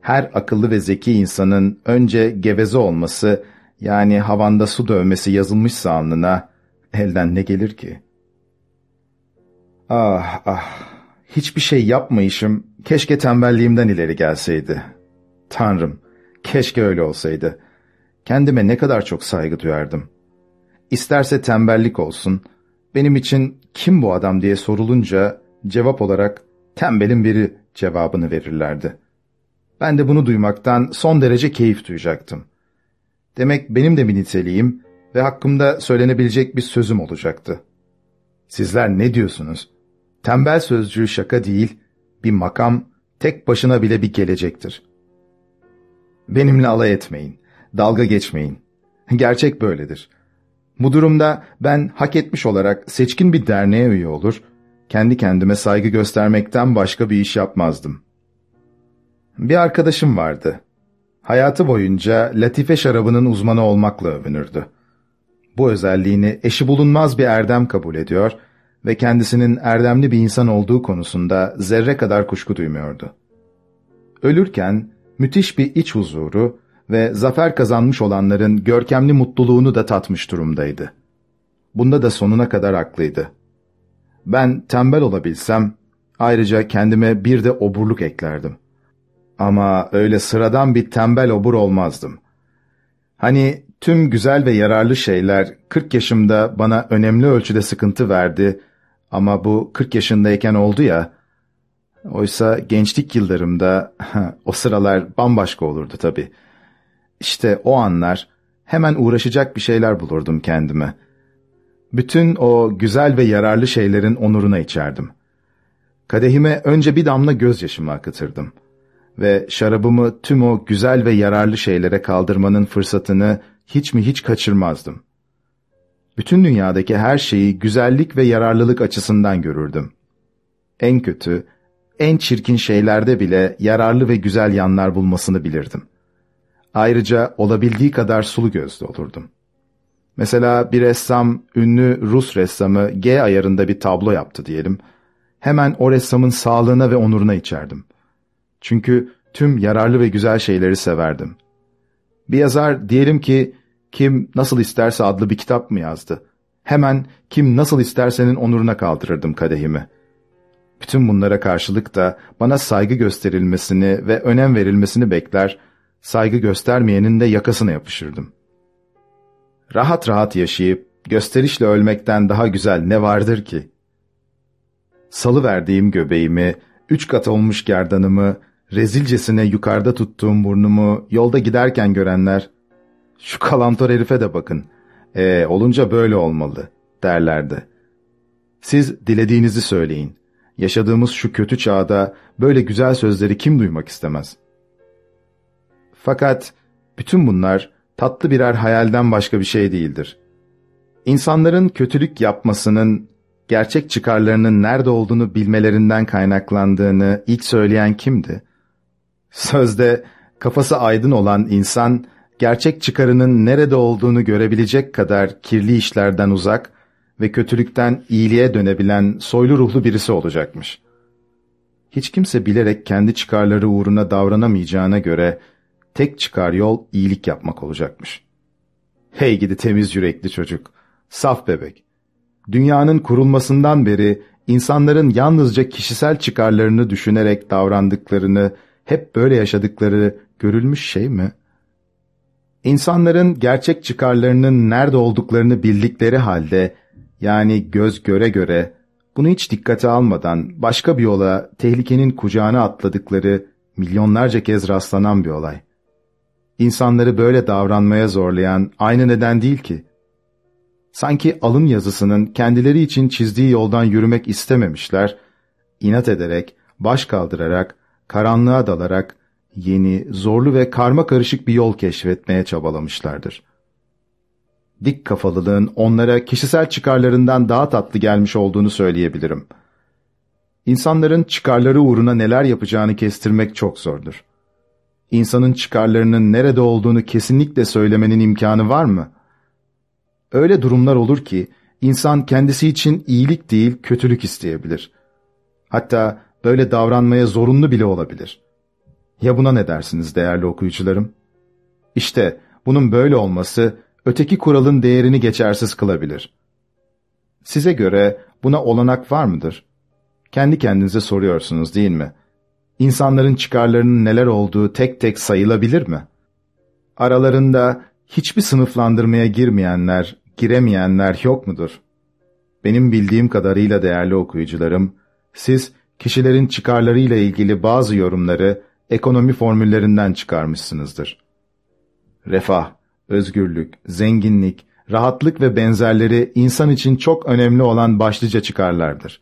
Her akıllı ve zeki insanın önce geveze olması, yani havanda su dövmesi yazılmışsa alnına, elden ne gelir ki? Ah ah, hiçbir şey yapmayışım keşke tembelliğimden ileri gelseydi. Tanrım, keşke öyle olsaydı. Kendime ne kadar çok saygı duyardım. İsterse tembellik olsun, benim için kim bu adam diye sorulunca cevap olarak tembelin biri cevabını verirlerdi. Ben de bunu duymaktan son derece keyif duyacaktım. Demek benim de bir niteliğim ve hakkımda söylenebilecek bir sözüm olacaktı. Sizler ne diyorsunuz? Tembel sözcüğü şaka değil, bir makam, tek başına bile bir gelecektir. Benimle alay etmeyin, dalga geçmeyin. Gerçek böyledir. Bu durumda ben hak etmiş olarak seçkin bir derneğe üye olur, kendi kendime saygı göstermekten başka bir iş yapmazdım. Bir arkadaşım vardı. Hayatı boyunca latife şarabının uzmanı olmakla övünürdü. Bu özelliğini eşi bulunmaz bir erdem kabul ediyor ve kendisinin erdemli bir insan olduğu konusunda zerre kadar kuşku duymuyordu. Ölürken müthiş bir iç huzuru ve zafer kazanmış olanların görkemli mutluluğunu da tatmış durumdaydı. Bunda da sonuna kadar haklıydı. Ben tembel olabilsem, ayrıca kendime bir de oburluk eklerdim. Ama öyle sıradan bir tembel obur olmazdım. Hani tüm güzel ve yararlı şeyler 40 yaşımda bana önemli ölçüde sıkıntı verdi ama bu 40 yaşındayken oldu ya, oysa gençlik yıllarımda o sıralar bambaşka olurdu tabii. İşte o anlar hemen uğraşacak bir şeyler bulurdum kendime. Bütün o güzel ve yararlı şeylerin onuruna içerdim. Kadehime önce bir damla gözyaşımı akıtırdım. Ve şarabımı tüm o güzel ve yararlı şeylere kaldırmanın fırsatını hiç mi hiç kaçırmazdım. Bütün dünyadaki her şeyi güzellik ve yararlılık açısından görürdüm. En kötü, en çirkin şeylerde bile yararlı ve güzel yanlar bulmasını bilirdim. Ayrıca olabildiği kadar sulu gözlü olurdum. Mesela bir ressam, ünlü Rus ressamı G ayarında bir tablo yaptı diyelim. Hemen o ressamın sağlığına ve onuruna içerdim. Çünkü tüm yararlı ve güzel şeyleri severdim. Bir yazar diyelim ki Kim Nasıl İsterse adlı bir kitap mı yazdı? Hemen Kim Nasıl İsterse'nin onuruna kaldırırdım kadehimi. Bütün bunlara karşılık da bana saygı gösterilmesini ve önem verilmesini bekler, saygı göstermeyenin de yakasına yapışırdım. Rahat rahat yaşayıp gösterişle ölmekten daha güzel ne vardır ki? Salı verdiğim göbeğimi, üç kat olmuş gerdanımı, rezilcesine yukarıda tuttuğum burnumu yolda giderken görenler, şu kalantor herife de bakın, ee, olunca böyle olmalı derlerdi. Siz dilediğinizi söyleyin. Yaşadığımız şu kötü çağda böyle güzel sözleri kim duymak istemez? Fakat bütün bunlar tatlı birer hayalden başka bir şey değildir. İnsanların kötülük yapmasının gerçek çıkarlarının nerede olduğunu bilmelerinden kaynaklandığını ilk söyleyen kimdi? Sözde kafası aydın olan insan, gerçek çıkarının nerede olduğunu görebilecek kadar kirli işlerden uzak ve kötülükten iyiliğe dönebilen soylu ruhlu birisi olacakmış. Hiç kimse bilerek kendi çıkarları uğruna davranamayacağına göre tek çıkar yol iyilik yapmak olacakmış. Hey gidi temiz yürekli çocuk, saf bebek. Dünyanın kurulmasından beri insanların yalnızca kişisel çıkarlarını düşünerek davrandıklarını, hep böyle yaşadıkları görülmüş şey mi? İnsanların gerçek çıkarlarının nerede olduklarını bildikleri halde, yani göz göre göre, bunu hiç dikkate almadan başka bir yola tehlikenin kucağına atladıkları milyonlarca kez rastlanan bir olay. İnsanları böyle davranmaya zorlayan aynı neden değil ki. Sanki alın yazısının kendileri için çizdiği yoldan yürümek istememişler, inat ederek, baş kaldırarak, karanlığa dalarak, yeni, zorlu ve karma karışık bir yol keşfetmeye çabalamışlardır. Dik kafalılığın onlara kişisel çıkarlarından daha tatlı gelmiş olduğunu söyleyebilirim. İnsanların çıkarları uğruna neler yapacağını kestirmek çok zordur. İnsanın çıkarlarının nerede olduğunu kesinlikle söylemenin imkanı var mı? Öyle durumlar olur ki, insan kendisi için iyilik değil kötülük isteyebilir. Hatta böyle davranmaya zorunlu bile olabilir. Ya buna ne dersiniz değerli okuyucularım? İşte bunun böyle olması öteki kuralın değerini geçersiz kılabilir. Size göre buna olanak var mıdır? Kendi kendinize soruyorsunuz değil mi? İnsanların çıkarlarının neler olduğu tek tek sayılabilir mi? Aralarında hiçbir sınıflandırmaya girmeyenler, giremeyenler yok mudur? Benim bildiğim kadarıyla değerli okuyucularım, siz kişilerin çıkarlarıyla ilgili bazı yorumları ekonomi formüllerinden çıkarmışsınızdır. Refah, özgürlük, zenginlik, rahatlık ve benzerleri insan için çok önemli olan başlıca çıkarlardır.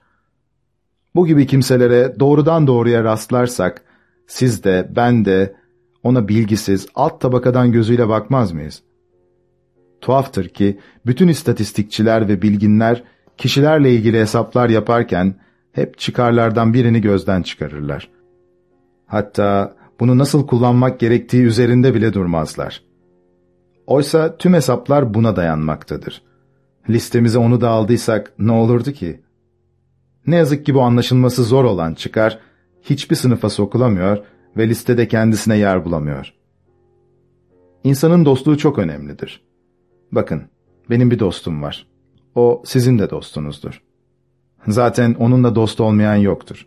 Bu gibi kimselere doğrudan doğruya rastlarsak, siz de, ben de ona bilgisiz, alt tabakadan gözüyle bakmaz mıyız? Tuhaftır ki, bütün istatistikçiler ve bilginler, kişilerle ilgili hesaplar yaparken, hep çıkarlardan birini gözden çıkarırlar. Hatta bunu nasıl kullanmak gerektiği üzerinde bile durmazlar. Oysa tüm hesaplar buna dayanmaktadır. Listemize onu da aldıysak ne olurdu ki? Ne yazık ki bu anlaşılması zor olan çıkar, hiçbir sınıfa sokulamıyor ve listede kendisine yer bulamıyor. İnsanın dostluğu çok önemlidir. Bakın, benim bir dostum var. O sizin de dostunuzdur. Zaten onunla dost olmayan yoktur.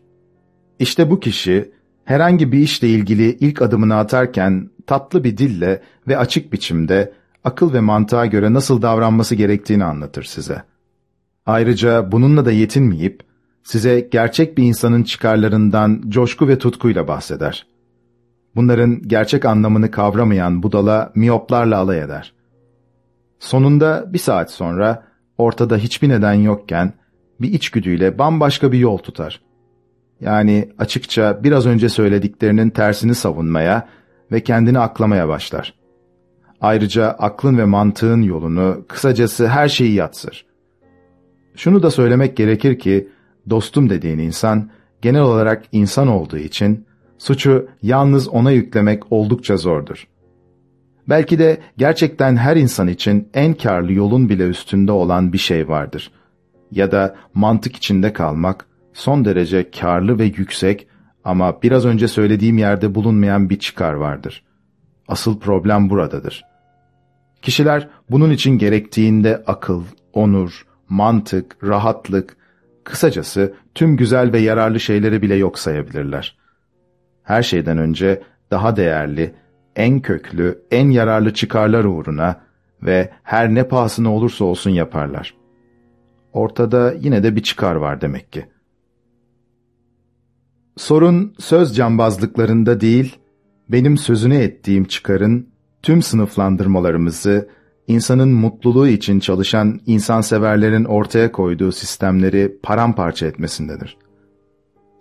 İşte bu kişi herhangi bir işle ilgili ilk adımını atarken tatlı bir dille ve açık biçimde akıl ve mantığa göre nasıl davranması gerektiğini anlatır size. Ayrıca bununla da yetinmeyip size gerçek bir insanın çıkarlarından coşku ve tutkuyla bahseder. Bunların gerçek anlamını kavramayan budala miyoplarla alay eder. Sonunda bir saat sonra ortada hiçbir neden yokken bir içgüdüyle bambaşka bir yol tutar. Yani açıkça biraz önce söylediklerinin tersini savunmaya ve kendini aklamaya başlar. Ayrıca aklın ve mantığın yolunu, kısacası her şeyi yatsır. Şunu da söylemek gerekir ki, dostum dediğin insan, genel olarak insan olduğu için, suçu yalnız ona yüklemek oldukça zordur. Belki de gerçekten her insan için en karlı yolun bile üstünde olan bir şey vardır. Ya da mantık içinde kalmak, son derece karlı ve yüksek ama biraz önce söylediğim yerde bulunmayan bir çıkar vardır. Asıl problem buradadır. Kişiler bunun için gerektiğinde akıl, onur, mantık, rahatlık, kısacası tüm güzel ve yararlı şeyleri bile yok sayabilirler. Her şeyden önce daha değerli, en köklü, en yararlı çıkarlar uğruna ve her ne pahasına olursa olsun yaparlar. Ortada yine de bir çıkar var demek ki. Sorun söz cambazlıklarında değil, benim sözüne ettiğim çıkarın tüm sınıflandırmalarımızı, insanın mutluluğu için çalışan insanseverlerin ortaya koyduğu sistemleri paramparça etmesindedir.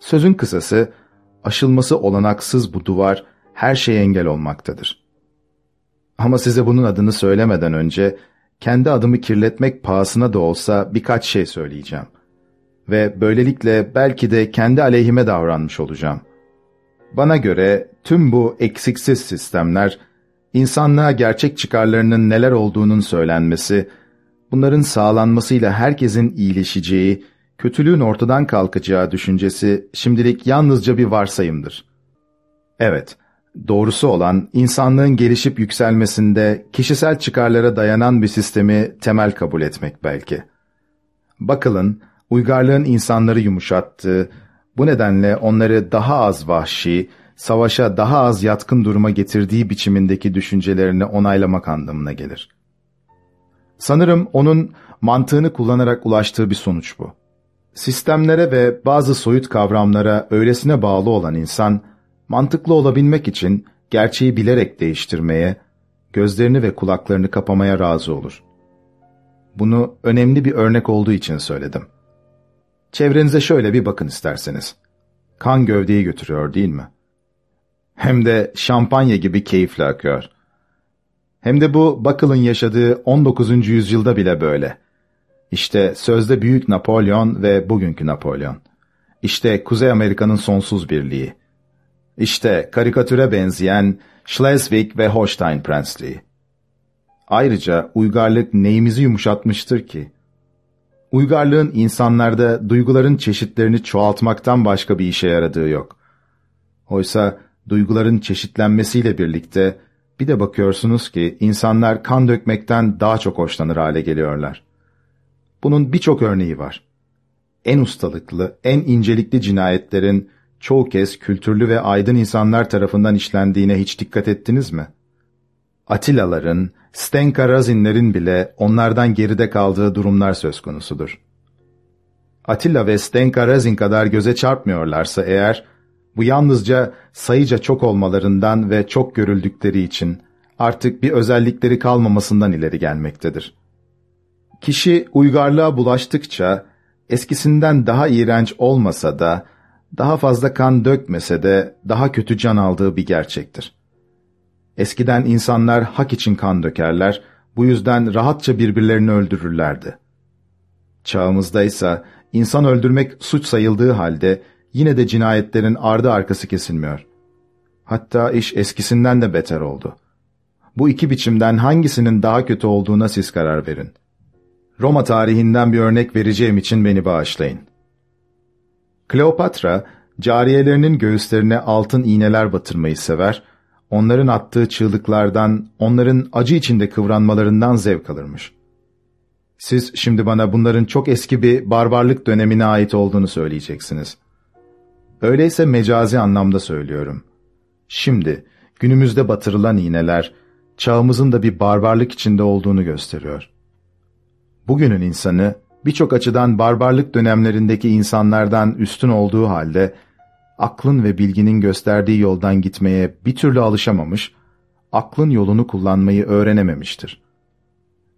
Sözün kısası, aşılması olanaksız bu duvar her şeye engel olmaktadır. Ama size bunun adını söylemeden önce, kendi adımı kirletmek pahasına da olsa birkaç şey söyleyeceğim ve böylelikle belki de kendi aleyhime davranmış olacağım. Bana göre tüm bu eksiksiz sistemler, insanlığa gerçek çıkarlarının neler olduğunun söylenmesi, bunların sağlanmasıyla herkesin iyileşeceği, kötülüğün ortadan kalkacağı düşüncesi şimdilik yalnızca bir varsayımdır. Evet, doğrusu olan insanlığın gelişip yükselmesinde kişisel çıkarlara dayanan bir sistemi temel kabul etmek belki. Bakılın, uygarlığın insanları yumuşattığı, bu nedenle onları daha az vahşi, savaşa daha az yatkın duruma getirdiği biçimindeki düşüncelerini onaylamak anlamına gelir. Sanırım onun mantığını kullanarak ulaştığı bir sonuç bu. Sistemlere ve bazı soyut kavramlara öylesine bağlı olan insan, mantıklı olabilmek için gerçeği bilerek değiştirmeye, gözlerini ve kulaklarını kapamaya razı olur. Bunu önemli bir örnek olduğu için söyledim. Çevrenize şöyle bir bakın isterseniz. Kan gövdeyi götürüyor değil mi? Hem de şampanya gibi keyifle akıyor. Hem de bu Buckle'ın yaşadığı 19. yüzyılda bile böyle. İşte sözde Büyük Napolyon ve bugünkü Napolyon. İşte Kuzey Amerika'nın sonsuz birliği. İşte karikatüre benzeyen Schleswig ve Holstein Prensliği. Ayrıca uygarlık neyimizi yumuşatmıştır ki? Uygarlığın insanlarda duyguların çeşitlerini çoğaltmaktan başka bir işe yaradığı yok. Oysa duyguların çeşitlenmesiyle birlikte bir de bakıyorsunuz ki insanlar kan dökmekten daha çok hoşlanır hale geliyorlar. Bunun birçok örneği var. En ustalıklı, en incelikli cinayetlerin çoğu kez kültürlü ve aydın insanlar tarafından işlendiğine hiç dikkat ettiniz mi? Atilaların, Stenka Razinlerin bile onlardan geride kaldığı durumlar söz konusudur. Atilla ve Stenka Razin kadar göze çarpmıyorlarsa eğer, bu yalnızca sayıca çok olmalarından ve çok görüldükleri için artık bir özellikleri kalmamasından ileri gelmektedir. Kişi uygarlığa bulaştıkça, eskisinden daha iğrenç olmasa da, daha fazla kan dökmese de daha kötü can aldığı bir gerçektir. Eskiden insanlar hak için kan dökerler, bu yüzden rahatça birbirlerini öldürürlerdi. Çağımızda ise insan öldürmek suç sayıldığı halde yine de cinayetlerin ardı arkası kesilmiyor. Hatta iş eskisinden de beter oldu. Bu iki biçimden hangisinin daha kötü olduğuna siz karar verin. Roma tarihinden bir örnek vereceğim için beni bağışlayın. Kleopatra, cariyelerinin göğüslerine altın iğneler batırmayı sever onların attığı çığlıklardan, onların acı içinde kıvranmalarından zevk alırmış. Siz şimdi bana bunların çok eski bir barbarlık dönemine ait olduğunu söyleyeceksiniz. Öyleyse mecazi anlamda söylüyorum. Şimdi günümüzde batırılan iğneler çağımızın da bir barbarlık içinde olduğunu gösteriyor. Bugünün insanı birçok açıdan barbarlık dönemlerindeki insanlardan üstün olduğu halde aklın ve bilginin gösterdiği yoldan gitmeye bir türlü alışamamış, aklın yolunu kullanmayı öğrenememiştir.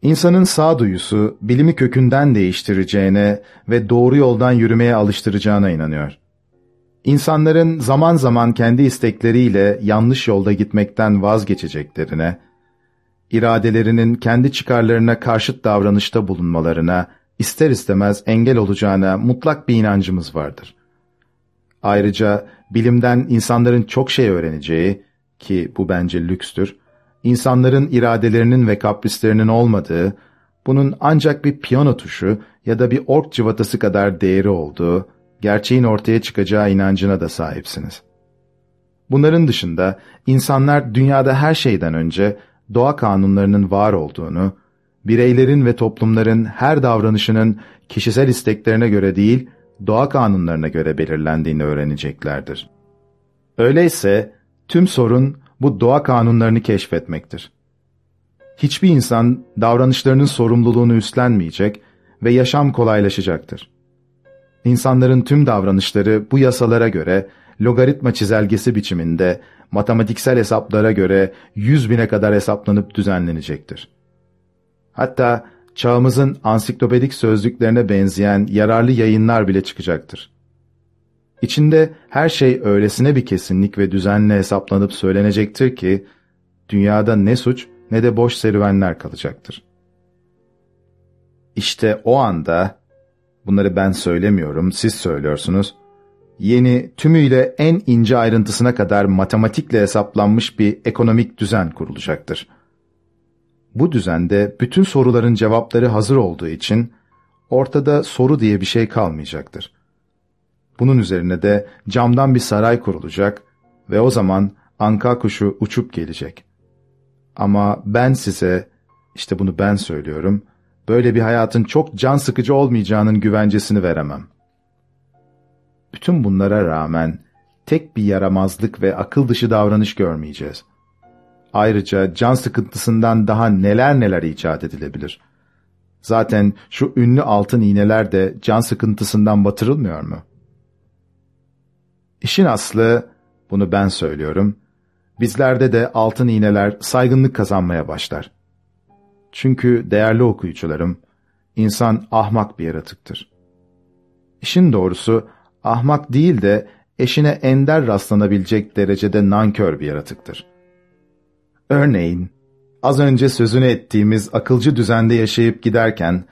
İnsanın sağduyusu bilimi kökünden değiştireceğine ve doğru yoldan yürümeye alıştıracağına inanıyor. İnsanların zaman zaman kendi istekleriyle yanlış yolda gitmekten vazgeçeceklerine, iradelerinin kendi çıkarlarına karşıt davranışta bulunmalarına ister istemez engel olacağına mutlak bir inancımız vardır. Ayrıca bilimden insanların çok şey öğreneceği, ki bu bence lükstür, insanların iradelerinin ve kaprislerinin olmadığı, bunun ancak bir piyano tuşu ya da bir ork cıvatası kadar değeri olduğu, gerçeğin ortaya çıkacağı inancına da sahipsiniz. Bunların dışında insanlar dünyada her şeyden önce doğa kanunlarının var olduğunu, bireylerin ve toplumların her davranışının kişisel isteklerine göre değil, doğa kanunlarına göre belirlendiğini öğreneceklerdir. Öyleyse tüm sorun bu doğa kanunlarını keşfetmektir. Hiçbir insan davranışlarının sorumluluğunu üstlenmeyecek ve yaşam kolaylaşacaktır. İnsanların tüm davranışları bu yasalara göre logaritma çizelgesi biçiminde matematiksel hesaplara göre yüz bine kadar hesaplanıp düzenlenecektir. Hatta çağımızın ansiklopedik sözlüklerine benzeyen yararlı yayınlar bile çıkacaktır. İçinde her şey öylesine bir kesinlik ve düzenle hesaplanıp söylenecektir ki, dünyada ne suç ne de boş serüvenler kalacaktır. İşte o anda, bunları ben söylemiyorum, siz söylüyorsunuz, yeni, tümüyle en ince ayrıntısına kadar matematikle hesaplanmış bir ekonomik düzen kurulacaktır. Bu düzende bütün soruların cevapları hazır olduğu için ortada soru diye bir şey kalmayacaktır. Bunun üzerine de camdan bir saray kurulacak ve o zaman anka kuşu uçup gelecek. Ama ben size, işte bunu ben söylüyorum, böyle bir hayatın çok can sıkıcı olmayacağının güvencesini veremem. Bütün bunlara rağmen tek bir yaramazlık ve akıl dışı davranış görmeyeceğiz. Ayrıca can sıkıntısından daha neler neler icat edilebilir. Zaten şu ünlü altın iğneler de can sıkıntısından batırılmıyor mu? İşin aslı, bunu ben söylüyorum, bizlerde de altın iğneler saygınlık kazanmaya başlar. Çünkü değerli okuyucularım, insan ahmak bir yaratıktır. İşin doğrusu, ahmak değil de eşine ender rastlanabilecek derecede nankör bir yaratıktır. Örneğin, az önce sözünü ettiğimiz akılcı düzende yaşayıp giderken,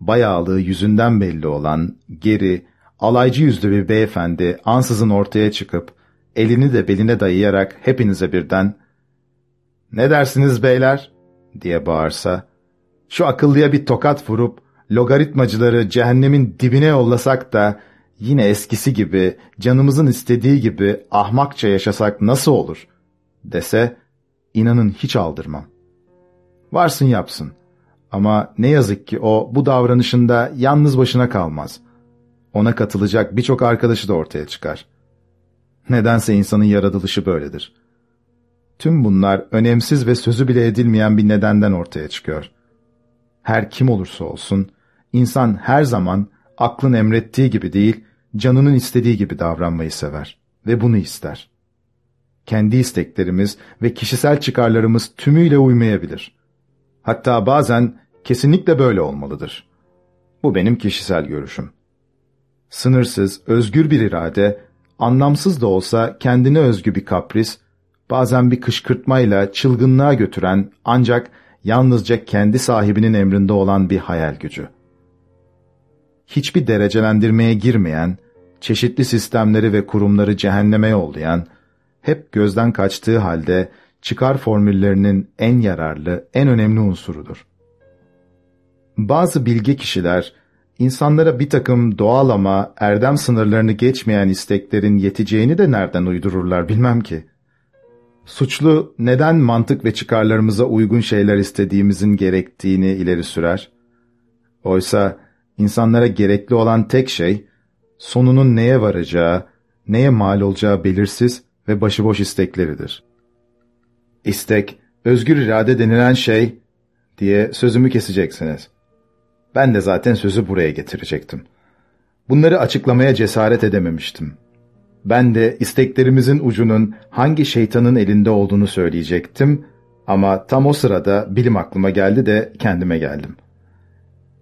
bayağılığı yüzünden belli olan, geri, alaycı yüzlü bir beyefendi ansızın ortaya çıkıp, elini de beline dayayarak hepinize birden, ''Ne dersiniz beyler?'' diye bağırsa, şu akıllıya bir tokat vurup, logaritmacıları cehennemin dibine yollasak da, yine eskisi gibi, canımızın istediği gibi ahmakça yaşasak nasıl olur? dese, inanın hiç aldırmam. Varsın yapsın. Ama ne yazık ki o bu davranışında yalnız başına kalmaz. Ona katılacak birçok arkadaşı da ortaya çıkar. Nedense insanın yaratılışı böyledir. Tüm bunlar önemsiz ve sözü bile edilmeyen bir nedenden ortaya çıkıyor. Her kim olursa olsun, insan her zaman aklın emrettiği gibi değil, canının istediği gibi davranmayı sever ve bunu ister. Kendi isteklerimiz ve kişisel çıkarlarımız tümüyle uymayabilir. Hatta bazen kesinlikle böyle olmalıdır. Bu benim kişisel görüşüm. Sınırsız, özgür bir irade, anlamsız da olsa kendine özgü bir kapris, bazen bir kışkırtmayla çılgınlığa götüren ancak yalnızca kendi sahibinin emrinde olan bir hayal gücü hiçbir derecelendirmeye girmeyen, çeşitli sistemleri ve kurumları cehenneme yollayan, hep gözden kaçtığı halde çıkar formüllerinin en yararlı, en önemli unsurudur. Bazı bilge kişiler, insanlara bir takım doğal ama erdem sınırlarını geçmeyen isteklerin yeteceğini de nereden uydururlar bilmem ki. Suçlu neden mantık ve çıkarlarımıza uygun şeyler istediğimizin gerektiğini ileri sürer? Oysa İnsanlara gerekli olan tek şey, sonunun neye varacağı, neye mal olacağı belirsiz ve başıboş istekleridir. İstek, özgür irade denilen şey diye sözümü keseceksiniz. Ben de zaten sözü buraya getirecektim. Bunları açıklamaya cesaret edememiştim. Ben de isteklerimizin ucunun hangi şeytanın elinde olduğunu söyleyecektim ama tam o sırada bilim aklıma geldi de kendime geldim.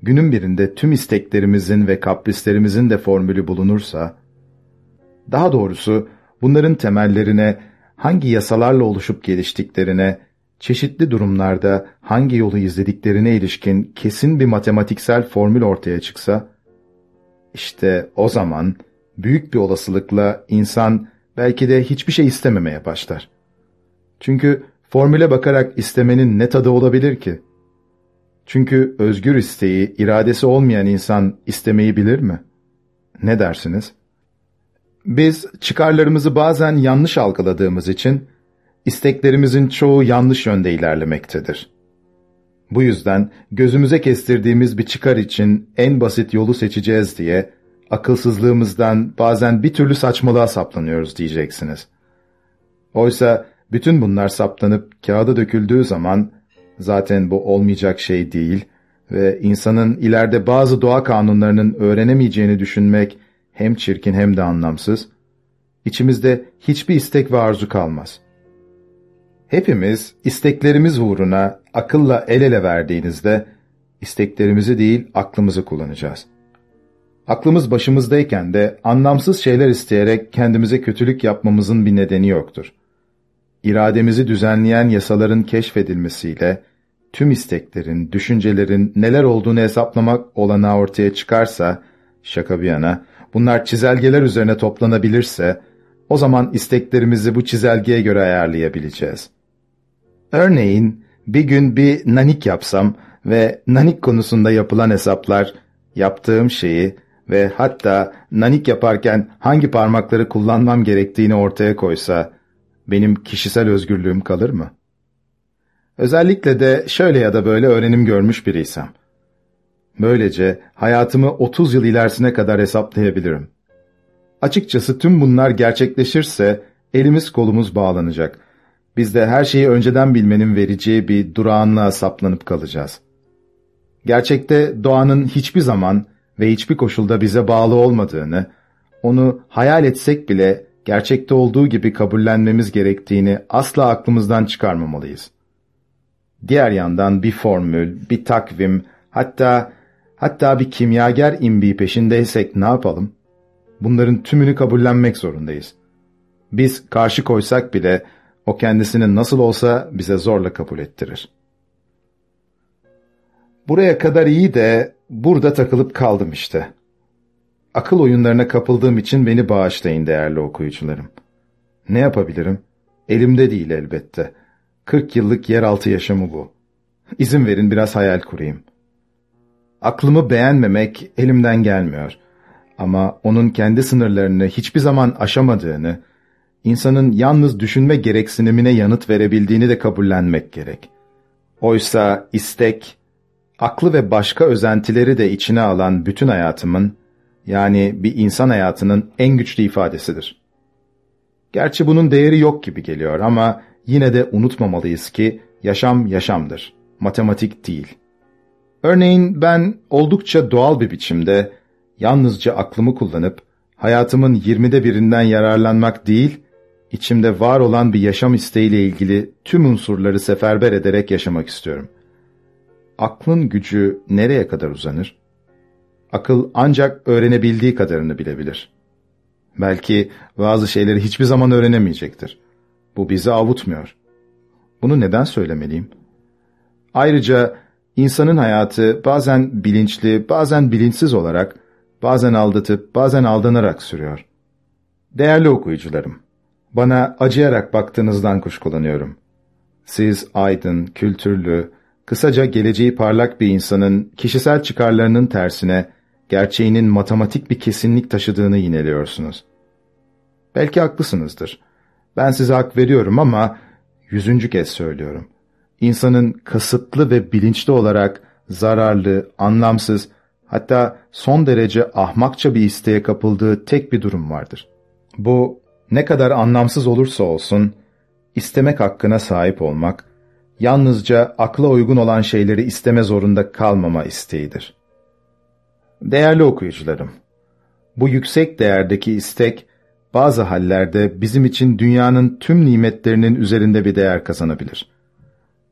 Günün birinde tüm isteklerimizin ve kaprislerimizin de formülü bulunursa, daha doğrusu bunların temellerine hangi yasalarla oluşup geliştiklerine, çeşitli durumlarda hangi yolu izlediklerine ilişkin kesin bir matematiksel formül ortaya çıksa, işte o zaman büyük bir olasılıkla insan belki de hiçbir şey istememeye başlar. Çünkü formüle bakarak istemenin ne tadı olabilir ki? Çünkü özgür isteği, iradesi olmayan insan istemeyi bilir mi? Ne dersiniz? Biz çıkarlarımızı bazen yanlış algıladığımız için isteklerimizin çoğu yanlış yönde ilerlemektedir. Bu yüzden gözümüze kestirdiğimiz bir çıkar için en basit yolu seçeceğiz diye akılsızlığımızdan bazen bir türlü saçmalığa saplanıyoruz diyeceksiniz. Oysa bütün bunlar saptanıp kağıda döküldüğü zaman zaten bu olmayacak şey değil ve insanın ileride bazı doğa kanunlarının öğrenemeyeceğini düşünmek hem çirkin hem de anlamsız, içimizde hiçbir istek ve arzu kalmaz. Hepimiz isteklerimiz uğruna akılla el ele verdiğinizde isteklerimizi değil aklımızı kullanacağız. Aklımız başımızdayken de anlamsız şeyler isteyerek kendimize kötülük yapmamızın bir nedeni yoktur. İrademizi düzenleyen yasaların keşfedilmesiyle tüm isteklerin, düşüncelerin neler olduğunu hesaplamak olanağı ortaya çıkarsa, şaka bir yana, bunlar çizelgeler üzerine toplanabilirse, o zaman isteklerimizi bu çizelgeye göre ayarlayabileceğiz. Örneğin, bir gün bir nanik yapsam ve nanik konusunda yapılan hesaplar, yaptığım şeyi ve hatta nanik yaparken hangi parmakları kullanmam gerektiğini ortaya koysa, benim kişisel özgürlüğüm kalır mı? Özellikle de şöyle ya da böyle öğrenim görmüş biriysem. Böylece hayatımı 30 yıl ilerisine kadar hesaplayabilirim. Açıkçası tüm bunlar gerçekleşirse elimiz kolumuz bağlanacak. Biz de her şeyi önceden bilmenin vereceği bir durağanlığa saplanıp kalacağız. Gerçekte doğanın hiçbir zaman ve hiçbir koşulda bize bağlı olmadığını, onu hayal etsek bile gerçekte olduğu gibi kabullenmemiz gerektiğini asla aklımızdan çıkarmamalıyız. Diğer yandan bir formül, bir takvim, hatta hatta bir kimyager imbiği peşindeysek ne yapalım? Bunların tümünü kabullenmek zorundayız. Biz karşı koysak bile o kendisini nasıl olsa bize zorla kabul ettirir. Buraya kadar iyi de burada takılıp kaldım işte. Akıl oyunlarına kapıldığım için beni bağışlayın değerli okuyucularım. Ne yapabilirim? Elimde değil elbette. 40 yıllık yeraltı yaşamı bu. İzin verin biraz hayal kurayım. Aklımı beğenmemek elimden gelmiyor. Ama onun kendi sınırlarını hiçbir zaman aşamadığını, insanın yalnız düşünme gereksinimine yanıt verebildiğini de kabullenmek gerek. Oysa istek, aklı ve başka özentileri de içine alan bütün hayatımın, yani bir insan hayatının en güçlü ifadesidir. Gerçi bunun değeri yok gibi geliyor ama yine de unutmamalıyız ki yaşam yaşamdır, matematik değil. Örneğin ben oldukça doğal bir biçimde yalnızca aklımı kullanıp hayatımın yirmide birinden yararlanmak değil, içimde var olan bir yaşam isteğiyle ilgili tüm unsurları seferber ederek yaşamak istiyorum. Aklın gücü nereye kadar uzanır? Akıl ancak öğrenebildiği kadarını bilebilir. Belki bazı şeyleri hiçbir zaman öğrenemeyecektir. Bu bizi avutmuyor. Bunu neden söylemeliyim? Ayrıca insanın hayatı bazen bilinçli, bazen bilinçsiz olarak, bazen aldatıp, bazen aldanarak sürüyor. Değerli okuyucularım, bana acıyarak baktığınızdan kuşkulanıyorum. Siz aydın, kültürlü, kısaca geleceği parlak bir insanın kişisel çıkarlarının tersine gerçeğinin matematik bir kesinlik taşıdığını yineliyorsunuz. Belki haklısınızdır. Ben size hak veriyorum ama yüzüncü kez söylüyorum. İnsanın kasıtlı ve bilinçli olarak zararlı, anlamsız, hatta son derece ahmakça bir isteğe kapıldığı tek bir durum vardır. Bu ne kadar anlamsız olursa olsun, istemek hakkına sahip olmak, yalnızca akla uygun olan şeyleri isteme zorunda kalmama isteğidir. Değerli okuyucularım, bu yüksek değerdeki istek, bazı hallerde bizim için dünyanın tüm nimetlerinin üzerinde bir değer kazanabilir.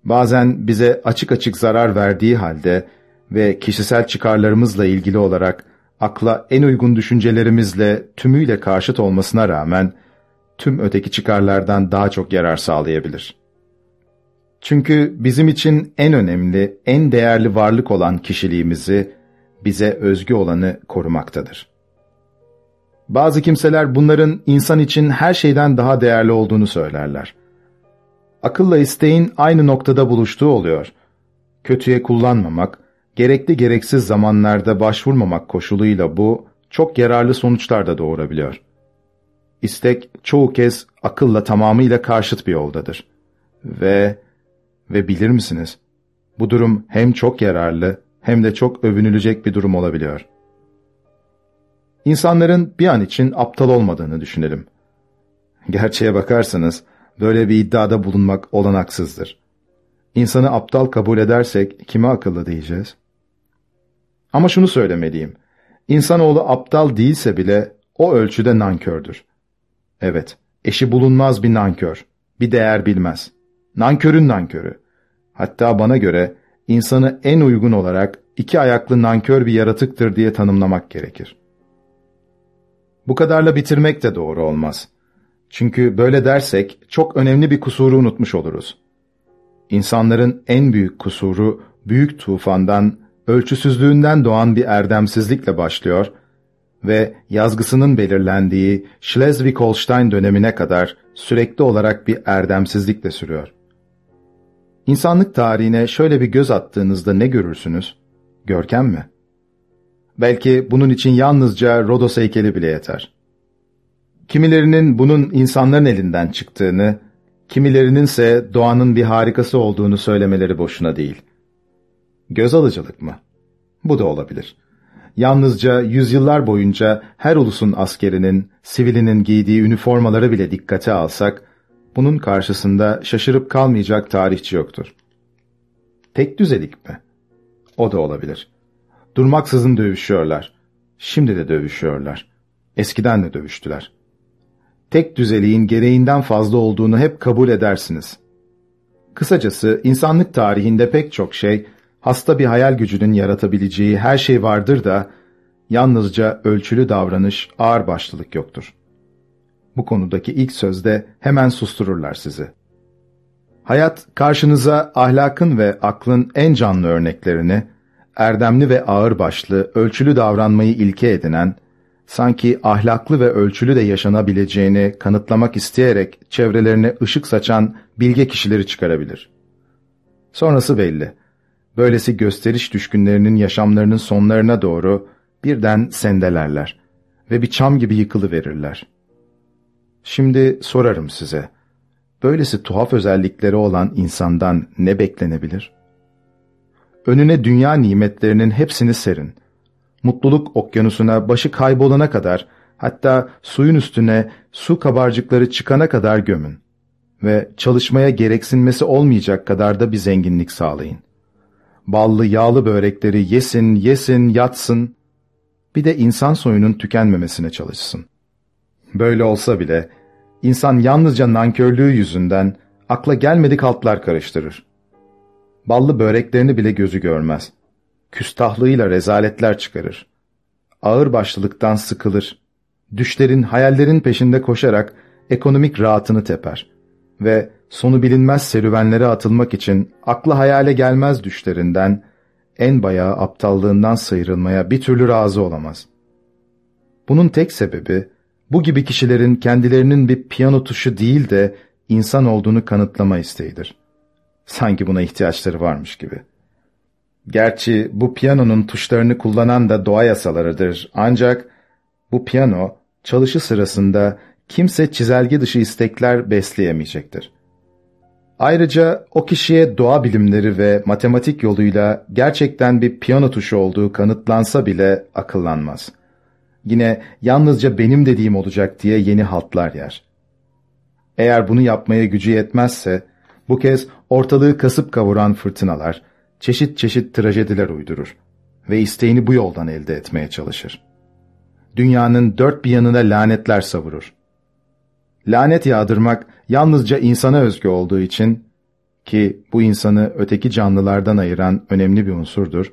Bazen bize açık açık zarar verdiği halde ve kişisel çıkarlarımızla ilgili olarak akla en uygun düşüncelerimizle tümüyle karşıt olmasına rağmen tüm öteki çıkarlardan daha çok yarar sağlayabilir. Çünkü bizim için en önemli, en değerli varlık olan kişiliğimizi, bize özgü olanı korumaktadır. Bazı kimseler bunların insan için her şeyden daha değerli olduğunu söylerler. Akılla isteğin aynı noktada buluştuğu oluyor. Kötüye kullanmamak, gerekli gereksiz zamanlarda başvurmamak koşuluyla bu, çok yararlı sonuçlar da doğurabiliyor. İstek çoğu kez akılla tamamıyla karşıt bir yoldadır. Ve, ve bilir misiniz, bu durum hem çok yararlı hem de çok övünülecek bir durum olabiliyor. İnsanların bir an için aptal olmadığını düşünelim. Gerçeğe bakarsanız, böyle bir iddiada bulunmak olanaksızdır. İnsanı aptal kabul edersek kime akıllı diyeceğiz? Ama şunu söylemeliyim. İnsanoğlu aptal değilse bile o ölçüde nankördür. Evet, eşi bulunmaz bir nankör, bir değer bilmez. Nankörün nankörü. Hatta bana göre insanı en uygun olarak iki ayaklı nankör bir yaratıktır diye tanımlamak gerekir. Bu kadarla bitirmek de doğru olmaz. Çünkü böyle dersek çok önemli bir kusuru unutmuş oluruz. İnsanların en büyük kusuru büyük tufandan, ölçüsüzlüğünden doğan bir erdemsizlikle başlıyor ve yazgısının belirlendiği Schleswig-Holstein dönemine kadar sürekli olarak bir erdemsizlikle sürüyor. İnsanlık tarihine şöyle bir göz attığınızda ne görürsünüz? Görkem mi? Belki bunun için yalnızca Rodos heykeli bile yeter. Kimilerinin bunun insanların elinden çıktığını, kimilerinin ise doğanın bir harikası olduğunu söylemeleri boşuna değil. Göz alıcılık mı? Bu da olabilir. Yalnızca yüzyıllar boyunca her ulusun askerinin, sivilinin giydiği üniformaları bile dikkate alsak, bunun karşısında şaşırıp kalmayacak tarihçi yoktur. Tek düzelik mi? O da olabilir. Durmaksızın dövüşüyorlar. Şimdi de dövüşüyorlar. Eskiden de dövüştüler. Tek düzeliğin gereğinden fazla olduğunu hep kabul edersiniz. Kısacası insanlık tarihinde pek çok şey, hasta bir hayal gücünün yaratabileceği her şey vardır da, yalnızca ölçülü davranış, ağır başlılık yoktur. Bu konudaki ilk sözde hemen sustururlar sizi. Hayat karşınıza ahlakın ve aklın en canlı örneklerini, erdemli ve ağırbaşlı, ölçülü davranmayı ilke edinen, sanki ahlaklı ve ölçülü de yaşanabileceğini kanıtlamak isteyerek çevrelerine ışık saçan bilge kişileri çıkarabilir. Sonrası belli. Böylesi gösteriş düşkünlerinin yaşamlarının sonlarına doğru birden sendelerler ve bir çam gibi yıkılı verirler. Şimdi sorarım size, böylesi tuhaf özellikleri olan insandan ne beklenebilir? Önüne dünya nimetlerinin hepsini serin. Mutluluk okyanusuna başı kaybolana kadar, hatta suyun üstüne su kabarcıkları çıkana kadar gömün. Ve çalışmaya gereksinmesi olmayacak kadar da bir zenginlik sağlayın. Ballı yağlı börekleri yesin, yesin, yatsın. Bir de insan soyunun tükenmemesine çalışsın. Böyle olsa bile, insan yalnızca nankörlüğü yüzünden akla gelmedik altlar karıştırır. Ballı böreklerini bile gözü görmez. Küstahlığıyla rezaletler çıkarır. Ağır başlılıktan sıkılır. Düşlerin, hayallerin peşinde koşarak ekonomik rahatını teper. Ve sonu bilinmez serüvenlere atılmak için aklı hayale gelmez düşlerinden, en bayağı aptallığından sıyrılmaya bir türlü razı olamaz. Bunun tek sebebi, bu gibi kişilerin kendilerinin bir piyano tuşu değil de insan olduğunu kanıtlama isteğidir. Sanki buna ihtiyaçları varmış gibi. Gerçi bu piyanonun tuşlarını kullanan da doğa yasalarıdır. Ancak bu piyano çalışı sırasında kimse çizelge dışı istekler besleyemeyecektir. Ayrıca o kişiye doğa bilimleri ve matematik yoluyla gerçekten bir piyano tuşu olduğu kanıtlansa bile akıllanmaz. yine yalnızca benim dediğim olacak diye yeni haltlar yer. Eğer bunu yapmaya gücü yetmezse, bu kez ortalığı kasıp kavuran fırtınalar, çeşit çeşit trajediler uydurur ve isteğini bu yoldan elde etmeye çalışır. Dünyanın dört bir yanına lanetler savurur. Lanet yağdırmak yalnızca insana özgü olduğu için ki bu insanı öteki canlılardan ayıran önemli bir unsurdur,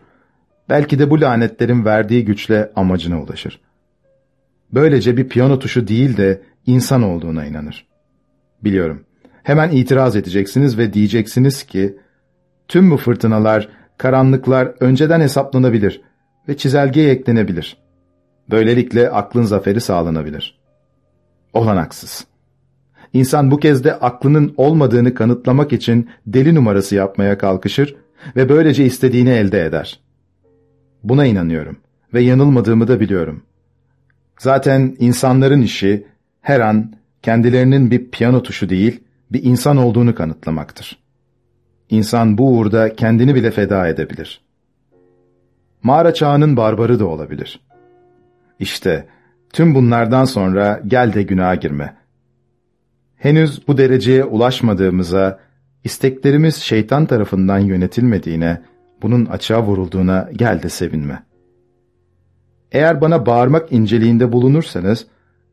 belki de bu lanetlerin verdiği güçle amacına ulaşır. Böylece bir piyano tuşu değil de insan olduğuna inanır. Biliyorum, hemen itiraz edeceksiniz ve diyeceksiniz ki, tüm bu fırtınalar, karanlıklar önceden hesaplanabilir ve çizelgeye eklenebilir. Böylelikle aklın zaferi sağlanabilir. Olanaksız. İnsan bu kez de aklının olmadığını kanıtlamak için deli numarası yapmaya kalkışır ve böylece istediğini elde eder. Buna inanıyorum ve yanılmadığımı da biliyorum. Zaten insanların işi her an kendilerinin bir piyano tuşu değil, bir insan olduğunu kanıtlamaktır. İnsan bu uğurda kendini bile feda edebilir. Mağara çağının barbarı da olabilir. İşte tüm bunlardan sonra gel de günaha girme.'' henüz bu dereceye ulaşmadığımıza, isteklerimiz şeytan tarafından yönetilmediğine, bunun açığa vurulduğuna gel de sevinme. Eğer bana bağırmak inceliğinde bulunursanız,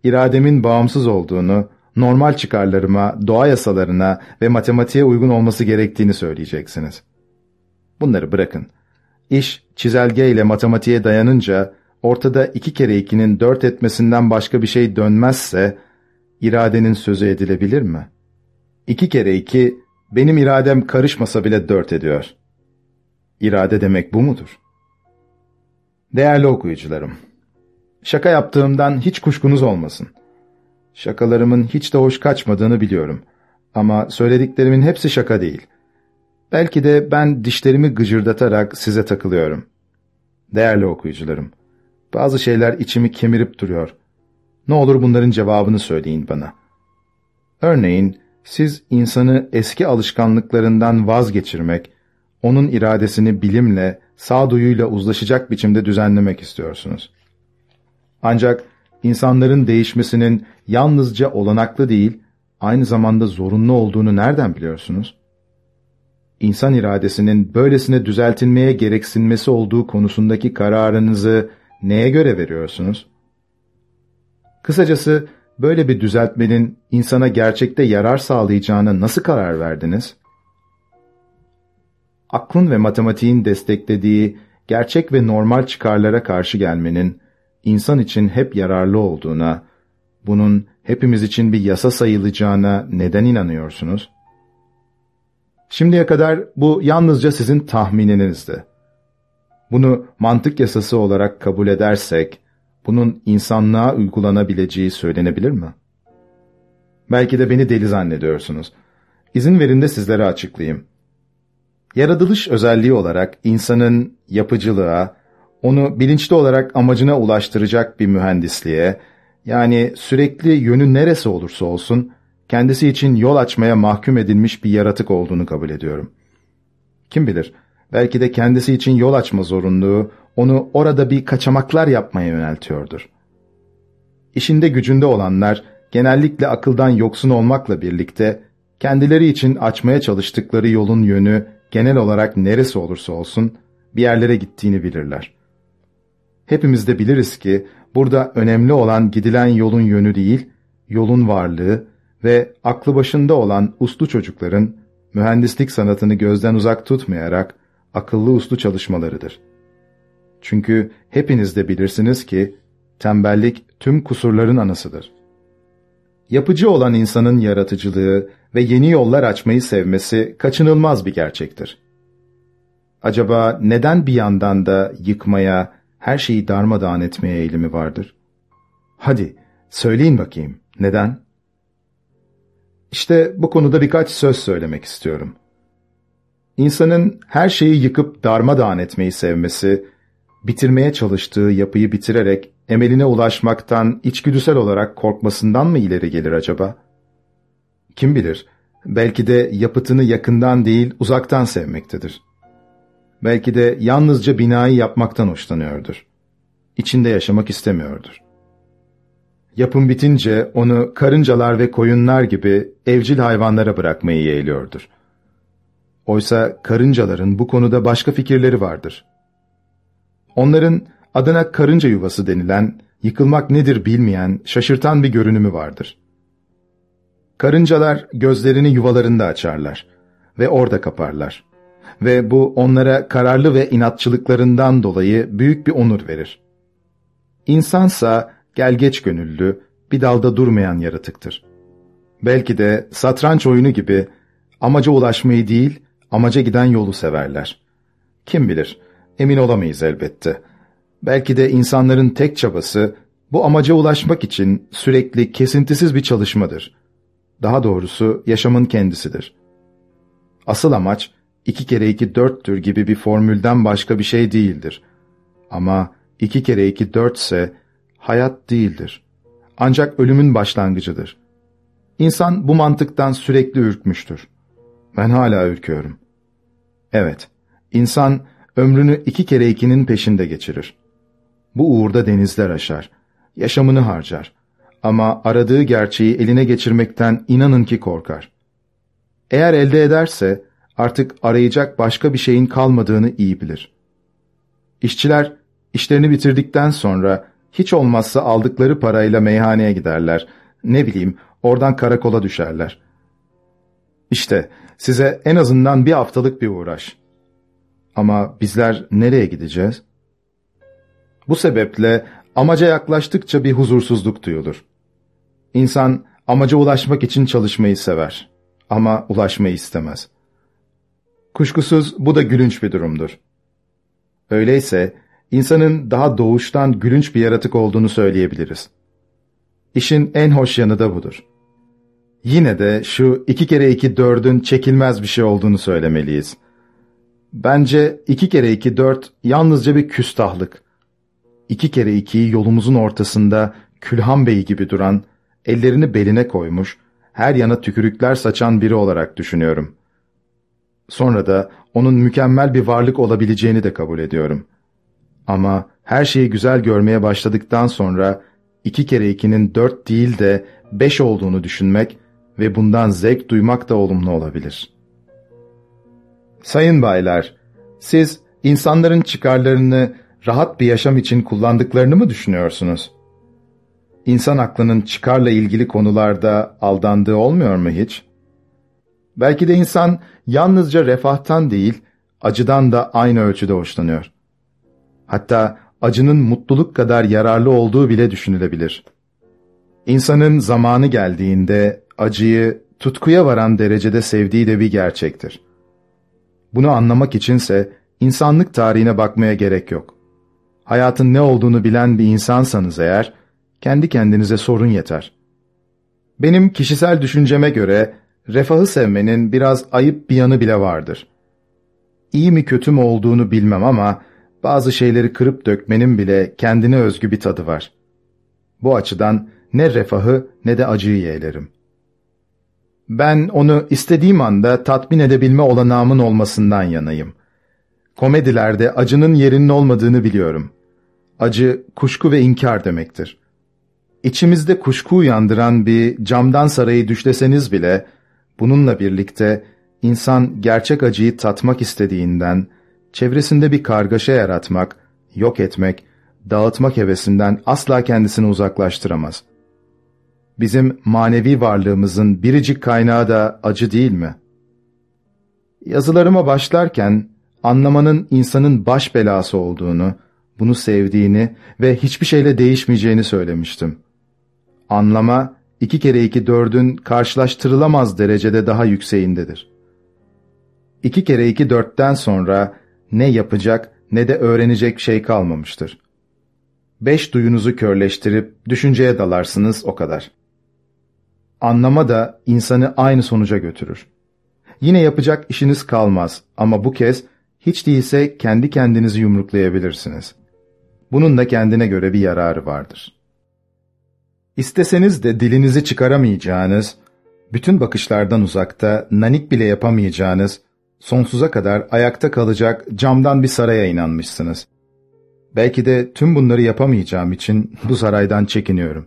irademin bağımsız olduğunu, normal çıkarlarıma, doğa yasalarına ve matematiğe uygun olması gerektiğini söyleyeceksiniz. Bunları bırakın. İş çizelge ile matematiğe dayanınca, ortada iki kere ikinin dört etmesinden başka bir şey dönmezse, iradenin sözü edilebilir mi? İki kere iki, benim iradem karışmasa bile dört ediyor. İrade demek bu mudur? Değerli okuyucularım, şaka yaptığımdan hiç kuşkunuz olmasın. Şakalarımın hiç de hoş kaçmadığını biliyorum. Ama söylediklerimin hepsi şaka değil. Belki de ben dişlerimi gıcırdatarak size takılıyorum. Değerli okuyucularım, bazı şeyler içimi kemirip duruyor. Ne olur bunların cevabını söyleyin bana. Örneğin siz insanı eski alışkanlıklarından vazgeçirmek, onun iradesini bilimle, sağduyuyla uzlaşacak biçimde düzenlemek istiyorsunuz. Ancak insanların değişmesinin yalnızca olanaklı değil, aynı zamanda zorunlu olduğunu nereden biliyorsunuz? İnsan iradesinin böylesine düzeltilmeye gereksinmesi olduğu konusundaki kararınızı neye göre veriyorsunuz? Kısacası böyle bir düzeltmenin insana gerçekte yarar sağlayacağına nasıl karar verdiniz? Aklın ve matematiğin desteklediği gerçek ve normal çıkarlara karşı gelmenin insan için hep yararlı olduğuna, bunun hepimiz için bir yasa sayılacağına neden inanıyorsunuz? Şimdiye kadar bu yalnızca sizin tahmininizdi. Bunu mantık yasası olarak kabul edersek, bunun insanlığa uygulanabileceği söylenebilir mi? Belki de beni deli zannediyorsunuz. İzin verin de sizlere açıklayayım. Yaratılış özelliği olarak insanın yapıcılığa, onu bilinçli olarak amacına ulaştıracak bir mühendisliğe, yani sürekli yönü neresi olursa olsun, kendisi için yol açmaya mahkum edilmiş bir yaratık olduğunu kabul ediyorum. Kim bilir, belki de kendisi için yol açma zorunluluğu, onu orada bir kaçamaklar yapmaya yöneltiyordur. İşinde gücünde olanlar genellikle akıldan yoksun olmakla birlikte kendileri için açmaya çalıştıkları yolun yönü genel olarak neresi olursa olsun bir yerlere gittiğini bilirler. Hepimiz de biliriz ki burada önemli olan gidilen yolun yönü değil, yolun varlığı ve aklı başında olan uslu çocukların mühendislik sanatını gözden uzak tutmayarak akıllı uslu çalışmalarıdır.'' Çünkü hepiniz de bilirsiniz ki tembellik tüm kusurların anasıdır. Yapıcı olan insanın yaratıcılığı ve yeni yollar açmayı sevmesi kaçınılmaz bir gerçektir. Acaba neden bir yandan da yıkmaya, her şeyi darmadağın etmeye eğilimi vardır? Hadi, söyleyin bakayım, neden? İşte bu konuda birkaç söz söylemek istiyorum. İnsanın her şeyi yıkıp darmadağın etmeyi sevmesi, bitirmeye çalıştığı yapıyı bitirerek emeline ulaşmaktan içgüdüsel olarak korkmasından mı ileri gelir acaba? Kim bilir, belki de yapıtını yakından değil uzaktan sevmektedir. Belki de yalnızca binayı yapmaktan hoşlanıyordur. İçinde yaşamak istemiyordur. Yapım bitince onu karıncalar ve koyunlar gibi evcil hayvanlara bırakmayı yeğliyordur. Oysa karıncaların bu konuda başka fikirleri vardır. Onların adına karınca yuvası denilen, yıkılmak nedir bilmeyen, şaşırtan bir görünümü vardır. Karıncalar gözlerini yuvalarında açarlar ve orada kaparlar. Ve bu onlara kararlı ve inatçılıklarından dolayı büyük bir onur verir. İnsansa gelgeç gönüllü, bir dalda durmayan yaratıktır. Belki de satranç oyunu gibi amaca ulaşmayı değil, amaca giden yolu severler. Kim bilir, emin olamayız elbette. Belki de insanların tek çabası bu amaca ulaşmak için sürekli kesintisiz bir çalışmadır. Daha doğrusu yaşamın kendisidir. Asıl amaç iki kere iki dörttür gibi bir formülden başka bir şey değildir. Ama iki kere iki dörtse hayat değildir. Ancak ölümün başlangıcıdır. İnsan bu mantıktan sürekli ürkmüştür. Ben hala ürküyorum. Evet, insan ömrünü iki kere ikinin peşinde geçirir. Bu uğurda denizler aşar, yaşamını harcar. Ama aradığı gerçeği eline geçirmekten inanın ki korkar. Eğer elde ederse artık arayacak başka bir şeyin kalmadığını iyi bilir. İşçiler işlerini bitirdikten sonra hiç olmazsa aldıkları parayla meyhaneye giderler. Ne bileyim oradan karakola düşerler. İşte size en azından bir haftalık bir uğraş. Ama bizler nereye gideceğiz? Bu sebeple amaca yaklaştıkça bir huzursuzluk duyulur. İnsan amaca ulaşmak için çalışmayı sever ama ulaşmayı istemez. Kuşkusuz bu da gülünç bir durumdur. Öyleyse insanın daha doğuştan gülünç bir yaratık olduğunu söyleyebiliriz. İşin en hoş yanı da budur. Yine de şu iki kere iki dördün çekilmez bir şey olduğunu söylemeliyiz. Bence iki kere iki dört yalnızca bir küstahlık. İki kere ikiyi yolumuzun ortasında Külhan Bey gibi duran, ellerini beline koymuş, her yana tükürükler saçan biri olarak düşünüyorum. Sonra da onun mükemmel bir varlık olabileceğini de kabul ediyorum. Ama her şeyi güzel görmeye başladıktan sonra iki kere ikinin dört değil de beş olduğunu düşünmek ve bundan zevk duymak da olumlu olabilir. Sayın baylar, siz insanların çıkarlarını rahat bir yaşam için kullandıklarını mı düşünüyorsunuz? İnsan aklının çıkarla ilgili konularda aldandığı olmuyor mu hiç? Belki de insan yalnızca refahtan değil, acıdan da aynı ölçüde hoşlanıyor. Hatta acının mutluluk kadar yararlı olduğu bile düşünülebilir. İnsanın zamanı geldiğinde acıyı tutkuya varan derecede sevdiği de bir gerçektir. Bunu anlamak içinse insanlık tarihine bakmaya gerek yok. Hayatın ne olduğunu bilen bir insansanız eğer, kendi kendinize sorun yeter. Benim kişisel düşünceme göre refahı sevmenin biraz ayıp bir yanı bile vardır. İyi mi kötü mü olduğunu bilmem ama bazı şeyleri kırıp dökmenin bile kendine özgü bir tadı var. Bu açıdan ne refahı ne de acıyı yeğlerim. Ben onu istediğim anda tatmin edebilme olanağımın olmasından yanayım. Komedilerde acının yerinin olmadığını biliyorum. Acı, kuşku ve inkar demektir. İçimizde kuşku uyandıran bir camdan sarayı düşleseniz bile, bununla birlikte insan gerçek acıyı tatmak istediğinden, çevresinde bir kargaşa yaratmak, yok etmek, dağıtmak hevesinden asla kendisini uzaklaştıramaz. Bizim manevi varlığımızın biricik kaynağı da acı değil mi? Yazılarıma başlarken anlamanın insanın baş belası olduğunu, bunu sevdiğini ve hiçbir şeyle değişmeyeceğini söylemiştim. Anlama, iki kere iki dördün karşılaştırılamaz derecede daha yükseğindedir. İki kere iki dörtten sonra ne yapacak ne de öğrenecek şey kalmamıştır. Beş duyunuzu körleştirip düşünceye dalarsınız o kadar. Anlama da insanı aynı sonuca götürür. Yine yapacak işiniz kalmaz ama bu kez hiç değilse kendi kendinizi yumruklayabilirsiniz. Bunun da kendine göre bir yararı vardır. İsteseniz de dilinizi çıkaramayacağınız, bütün bakışlardan uzakta nanik bile yapamayacağınız, sonsuza kadar ayakta kalacak camdan bir saraya inanmışsınız. Belki de tüm bunları yapamayacağım için bu saraydan çekiniyorum.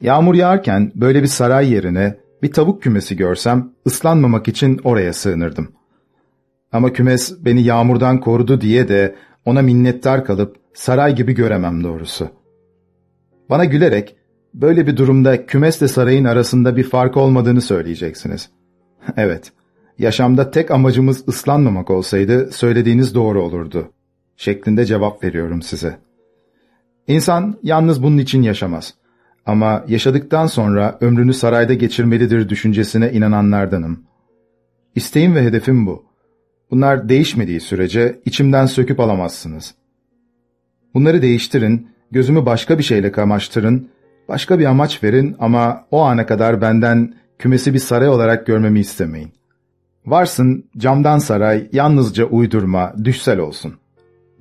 Yağmur yağarken böyle bir saray yerine bir tavuk kümesi görsem ıslanmamak için oraya sığınırdım. Ama kümes beni yağmurdan korudu diye de ona minnettar kalıp saray gibi göremem doğrusu. Bana gülerek böyle bir durumda kümesle sarayın arasında bir fark olmadığını söyleyeceksiniz. evet, yaşamda tek amacımız ıslanmamak olsaydı söylediğiniz doğru olurdu. Şeklinde cevap veriyorum size. İnsan yalnız bunun için yaşamaz. Ama yaşadıktan sonra ömrünü sarayda geçirmelidir düşüncesine inananlardanım. İsteğim ve hedefim bu. Bunlar değişmediği sürece içimden söküp alamazsınız. Bunları değiştirin, gözümü başka bir şeyle kamaştırın, başka bir amaç verin ama o ana kadar benden kümesi bir saray olarak görmemi istemeyin. Varsın camdan saray yalnızca uydurma, düşsel olsun.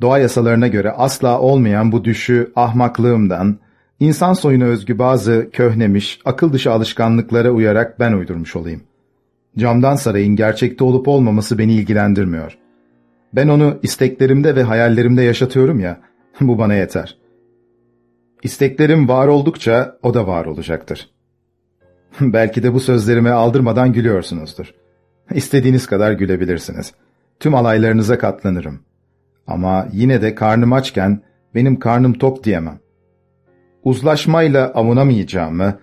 Doğa yasalarına göre asla olmayan bu düşü ahmaklığımdan, insan soyuna özgü bazı köhnemiş, akıl dışı alışkanlıklara uyarak ben uydurmuş olayım. Camdan sarayın gerçekte olup olmaması beni ilgilendirmiyor. Ben onu isteklerimde ve hayallerimde yaşatıyorum ya, bu bana yeter. İsteklerim var oldukça o da var olacaktır. Belki de bu sözlerime aldırmadan gülüyorsunuzdur. İstediğiniz kadar gülebilirsiniz. Tüm alaylarınıza katlanırım. Ama yine de karnım açken benim karnım tok diyemem. Uzlaşmayla avunamayacağımı,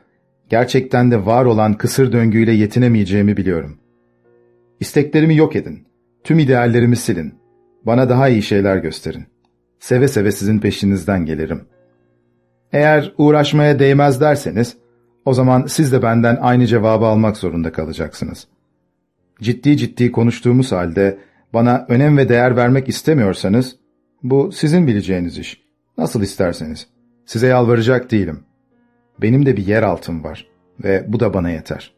gerçekten de var olan kısır döngüyle yetinemeyeceğimi biliyorum. İsteklerimi yok edin. Tüm ideallerimi silin. Bana daha iyi şeyler gösterin. Seve seve sizin peşinizden gelirim. Eğer uğraşmaya değmez derseniz, o zaman siz de benden aynı cevabı almak zorunda kalacaksınız. Ciddi ciddi konuştuğumuz halde bana önem ve değer vermek istemiyorsanız, bu sizin bileceğiniz iş. Nasıl isterseniz. Size yalvaracak değilim. Benim de bir yer altım var ve bu da bana yeter.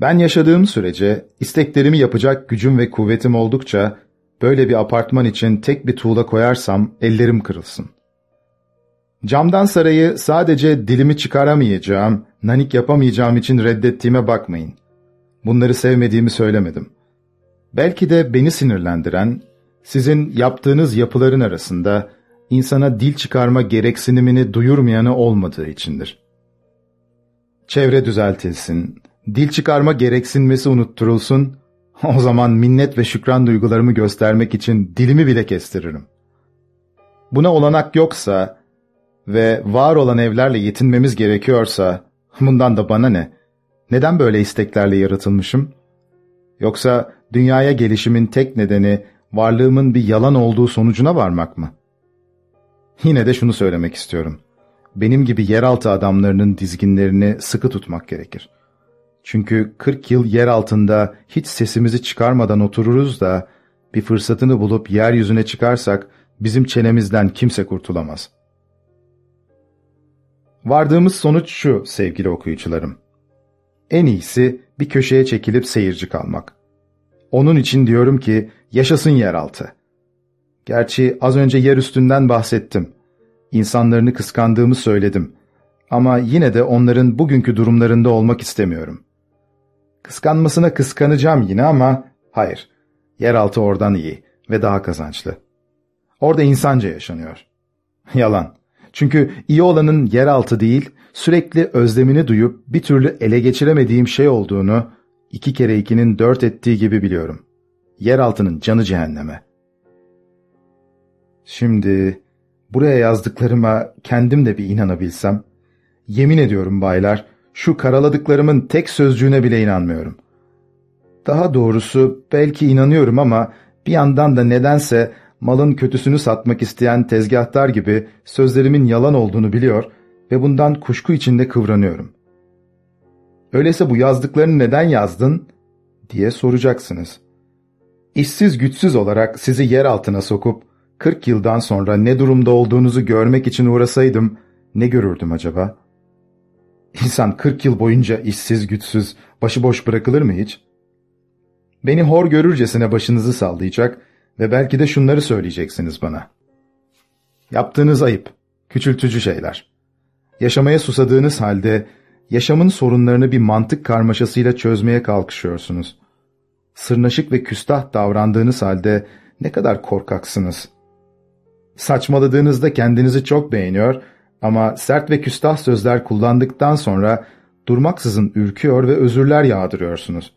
Ben yaşadığım sürece isteklerimi yapacak gücüm ve kuvvetim oldukça böyle bir apartman için tek bir tuğla koyarsam ellerim kırılsın. Camdan sarayı sadece dilimi çıkaramayacağım, nanik yapamayacağım için reddettiğime bakmayın. Bunları sevmediğimi söylemedim. Belki de beni sinirlendiren, sizin yaptığınız yapıların arasında insana dil çıkarma gereksinimini duyurmayanı olmadığı içindir. Çevre düzeltilsin, dil çıkarma gereksinmesi unutturulsun, o zaman minnet ve şükran duygularımı göstermek için dilimi bile kestiririm. Buna olanak yoksa ve var olan evlerle yetinmemiz gerekiyorsa, bundan da bana ne? Neden böyle isteklerle yaratılmışım? Yoksa dünyaya gelişimin tek nedeni varlığımın bir yalan olduğu sonucuna varmak mı? Yine de şunu söylemek istiyorum. Benim gibi yeraltı adamlarının dizginlerini sıkı tutmak gerekir. Çünkü 40 yıl yer altında hiç sesimizi çıkarmadan otururuz da bir fırsatını bulup yeryüzüne çıkarsak bizim çenemizden kimse kurtulamaz. Vardığımız sonuç şu sevgili okuyucularım. En iyisi bir köşeye çekilip seyirci kalmak. Onun için diyorum ki yaşasın yeraltı. Gerçi az önce yer üstünden bahsettim. İnsanlarını kıskandığımı söyledim. Ama yine de onların bugünkü durumlarında olmak istemiyorum. Kıskanmasına kıskanacağım yine ama hayır. Yeraltı oradan iyi ve daha kazançlı. Orada insanca yaşanıyor. Yalan. Çünkü iyi olanın yeraltı değil, sürekli özlemini duyup bir türlü ele geçiremediğim şey olduğunu iki kere ikinin dört ettiği gibi biliyorum. Yeraltının canı cehenneme. Şimdi buraya yazdıklarıma kendim de bir inanabilsem, yemin ediyorum baylar, şu karaladıklarımın tek sözcüğüne bile inanmıyorum. Daha doğrusu belki inanıyorum ama bir yandan da nedense malın kötüsünü satmak isteyen tezgahtar gibi sözlerimin yalan olduğunu biliyor ve bundan kuşku içinde kıvranıyorum. Öyleyse bu yazdıklarını neden yazdın diye soracaksınız. İşsiz güçsüz olarak sizi yer altına sokup 40 yıldan sonra ne durumda olduğunuzu görmek için uğrasaydım ne görürdüm acaba? İnsan 40 yıl boyunca işsiz güçsüz, başıboş bırakılır mı hiç? Beni hor görürcesine başınızı sallayacak ve belki de şunları söyleyeceksiniz bana. Yaptığınız ayıp, küçültücü şeyler. Yaşamaya susadığınız halde yaşamın sorunlarını bir mantık karmaşasıyla çözmeye kalkışıyorsunuz. Sırnaşık ve küstah davrandığınız halde ne kadar korkaksınız. Saçmaladığınızda kendinizi çok beğeniyor Ama sert ve küstah sözler kullandıktan sonra durmaksızın ürküyor ve özürler yağdırıyorsunuz.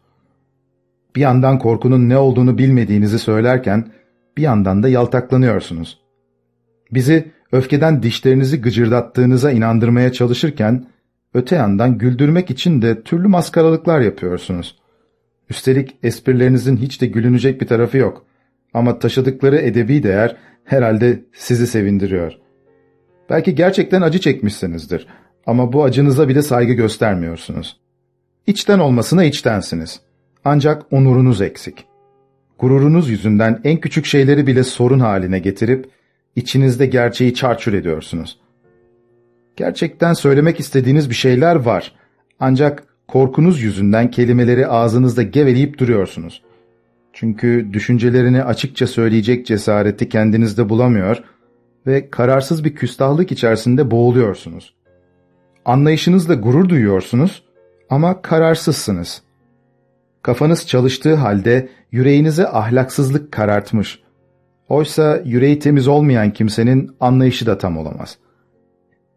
Bir yandan korkunun ne olduğunu bilmediğinizi söylerken bir yandan da yaltaklanıyorsunuz. Bizi öfkeden dişlerinizi gıcırdattığınıza inandırmaya çalışırken öte yandan güldürmek için de türlü maskaralıklar yapıyorsunuz. Üstelik esprilerinizin hiç de gülünecek bir tarafı yok. Ama taşıdıkları edebi değer herhalde sizi sevindiriyor. Belki gerçekten acı çekmişsinizdir ama bu acınıza bile saygı göstermiyorsunuz. İçten olmasına içtensiniz. Ancak onurunuz eksik. Gururunuz yüzünden en küçük şeyleri bile sorun haline getirip içinizde gerçeği çarçur ediyorsunuz. Gerçekten söylemek istediğiniz bir şeyler var. Ancak korkunuz yüzünden kelimeleri ağzınızda geveleyip duruyorsunuz. Çünkü düşüncelerini açıkça söyleyecek cesareti kendinizde bulamıyor ve kararsız bir küstahlık içerisinde boğuluyorsunuz. Anlayışınızla gurur duyuyorsunuz ama kararsızsınız. Kafanız çalıştığı halde yüreğinize ahlaksızlık karartmış. Oysa yüreği temiz olmayan kimsenin anlayışı da tam olamaz.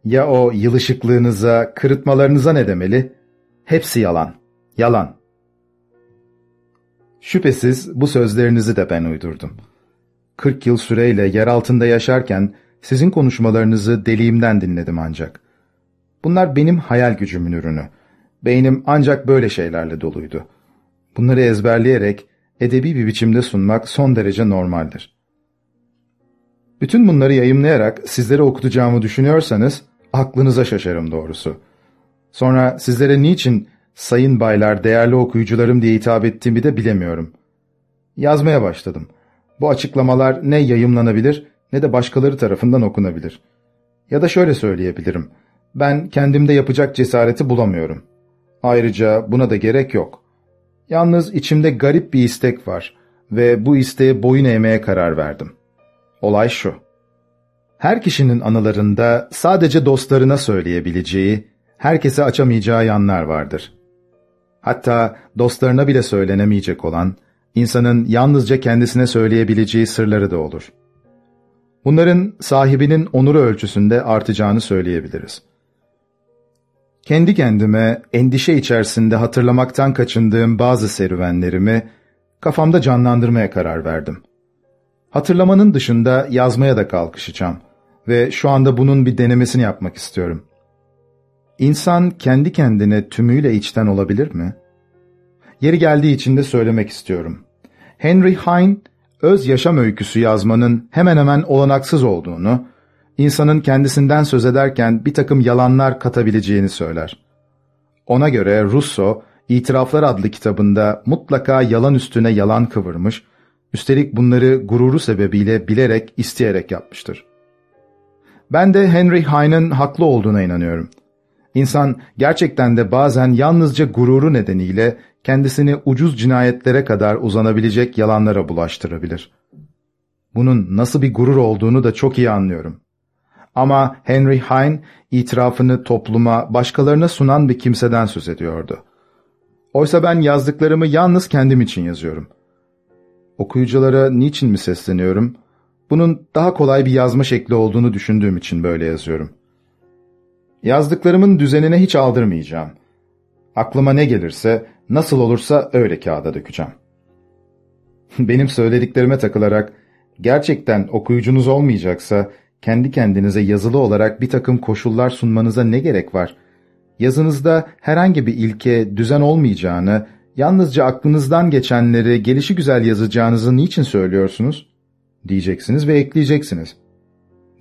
Ya o yılışıklığınıza, kırıtmalarınıza ne demeli? Hepsi yalan. Yalan. Şüphesiz bu sözlerinizi de ben uydurdum. 40 yıl süreyle yer altında yaşarken sizin konuşmalarınızı deliğimden dinledim ancak. Bunlar benim hayal gücümün ürünü. Beynim ancak böyle şeylerle doluydu. Bunları ezberleyerek edebi bir biçimde sunmak son derece normaldir. Bütün bunları yayımlayarak sizlere okutacağımı düşünüyorsanız aklınıza şaşarım doğrusu. Sonra sizlere niçin sayın baylar, değerli okuyucularım diye hitap ettiğimi de bilemiyorum. Yazmaya başladım. Bu açıklamalar ne yayımlanabilir ne de başkaları tarafından okunabilir. Ya da şöyle söyleyebilirim. Ben kendimde yapacak cesareti bulamıyorum. Ayrıca buna da gerek yok. Yalnız içimde garip bir istek var ve bu isteğe boyun eğmeye karar verdim. Olay şu. Her kişinin anılarında sadece dostlarına söyleyebileceği, herkese açamayacağı yanlar vardır. Hatta dostlarına bile söylenemeyecek olan, insanın yalnızca kendisine söyleyebileceği sırları da olur. Bunların sahibinin onuru ölçüsünde artacağını söyleyebiliriz. Kendi kendime endişe içerisinde hatırlamaktan kaçındığım bazı serüvenlerimi kafamda canlandırmaya karar verdim. Hatırlamanın dışında yazmaya da kalkışacağım ve şu anda bunun bir denemesini yapmak istiyorum. İnsan kendi kendine tümüyle içten olabilir mi? Yeri geldiği için de söylemek istiyorum. Henry Heine, öz yaşam öyküsü yazmanın hemen hemen olanaksız olduğunu, insanın kendisinden söz ederken bir takım yalanlar katabileceğini söyler. Ona göre Russo, İtiraflar adlı kitabında mutlaka yalan üstüne yalan kıvırmış, üstelik bunları gururu sebebiyle bilerek, isteyerek yapmıştır. Ben de Henry Heine'ın haklı olduğuna inanıyorum. İnsan gerçekten de bazen yalnızca gururu nedeniyle kendisini ucuz cinayetlere kadar uzanabilecek yalanlara bulaştırabilir. Bunun nasıl bir gurur olduğunu da çok iyi anlıyorum. Ama Henry Heine itirafını topluma, başkalarına sunan bir kimseden söz ediyordu. Oysa ben yazdıklarımı yalnız kendim için yazıyorum. Okuyuculara niçin mi sesleniyorum? Bunun daha kolay bir yazma şekli olduğunu düşündüğüm için böyle yazıyorum. Yazdıklarımın düzenine hiç aldırmayacağım. Aklıma ne gelirse, nasıl olursa öyle kağıda dökeceğim. Benim söylediklerime takılarak, gerçekten okuyucunuz olmayacaksa, kendi kendinize yazılı olarak bir takım koşullar sunmanıza ne gerek var? Yazınızda herhangi bir ilke, düzen olmayacağını, yalnızca aklınızdan geçenleri gelişi güzel yazacağınızı niçin söylüyorsunuz? Diyeceksiniz ve ekleyeceksiniz.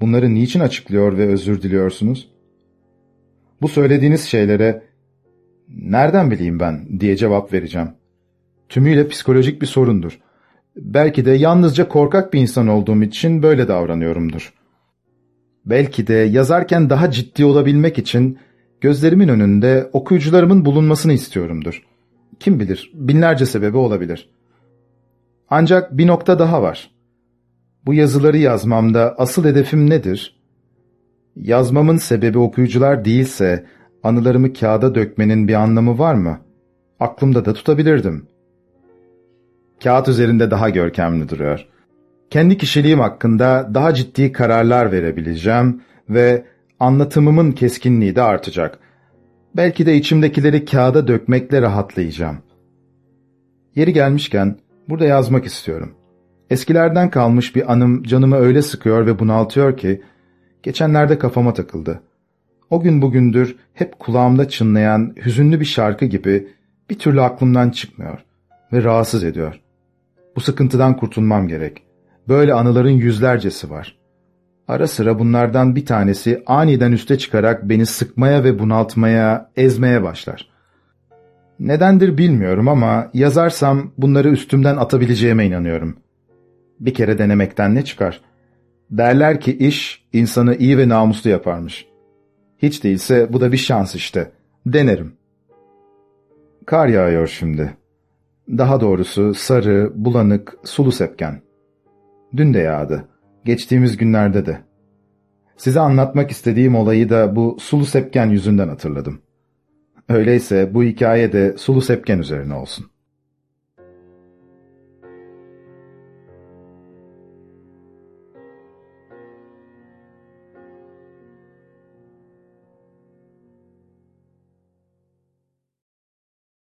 Bunları niçin açıklıyor ve özür diliyorsunuz? Bu söylediğiniz şeylere nereden bileyim ben diye cevap vereceğim. Tümüyle psikolojik bir sorundur. Belki de yalnızca korkak bir insan olduğum için böyle davranıyorumdur. Belki de yazarken daha ciddi olabilmek için gözlerimin önünde okuyucularımın bulunmasını istiyorumdur. Kim bilir, binlerce sebebi olabilir. Ancak bir nokta daha var. Bu yazıları yazmamda asıl hedefim nedir? Yazmamın sebebi okuyucular değilse anılarımı kağıda dökmenin bir anlamı var mı? Aklımda da tutabilirdim. Kağıt üzerinde daha görkemli duruyor. Kendi kişiliğim hakkında daha ciddi kararlar verebileceğim ve anlatımımın keskinliği de artacak. Belki de içimdekileri kağıda dökmekle rahatlayacağım. Yeri gelmişken burada yazmak istiyorum. Eskilerden kalmış bir anım canımı öyle sıkıyor ve bunaltıyor ki, geçenlerde kafama takıldı. O gün bugündür hep kulağımda çınlayan hüzünlü bir şarkı gibi bir türlü aklımdan çıkmıyor ve rahatsız ediyor. Bu sıkıntıdan kurtulmam gerek. Böyle anıların yüzlercesi var. Ara sıra bunlardan bir tanesi aniden üste çıkarak beni sıkmaya ve bunaltmaya, ezmeye başlar. Nedendir bilmiyorum ama yazarsam bunları üstümden atabileceğime inanıyorum. Bir kere denemekten ne çıkar? Derler ki iş insanı iyi ve namuslu yaparmış. Hiç değilse bu da bir şans işte. Denerim. Kar yağıyor şimdi. Daha doğrusu sarı, bulanık, sulu sepken. Dün de yağdı. Geçtiğimiz günlerde de. Size anlatmak istediğim olayı da bu sulu sepken yüzünden hatırladım. Öyleyse bu hikaye de sulu sepken üzerine olsun.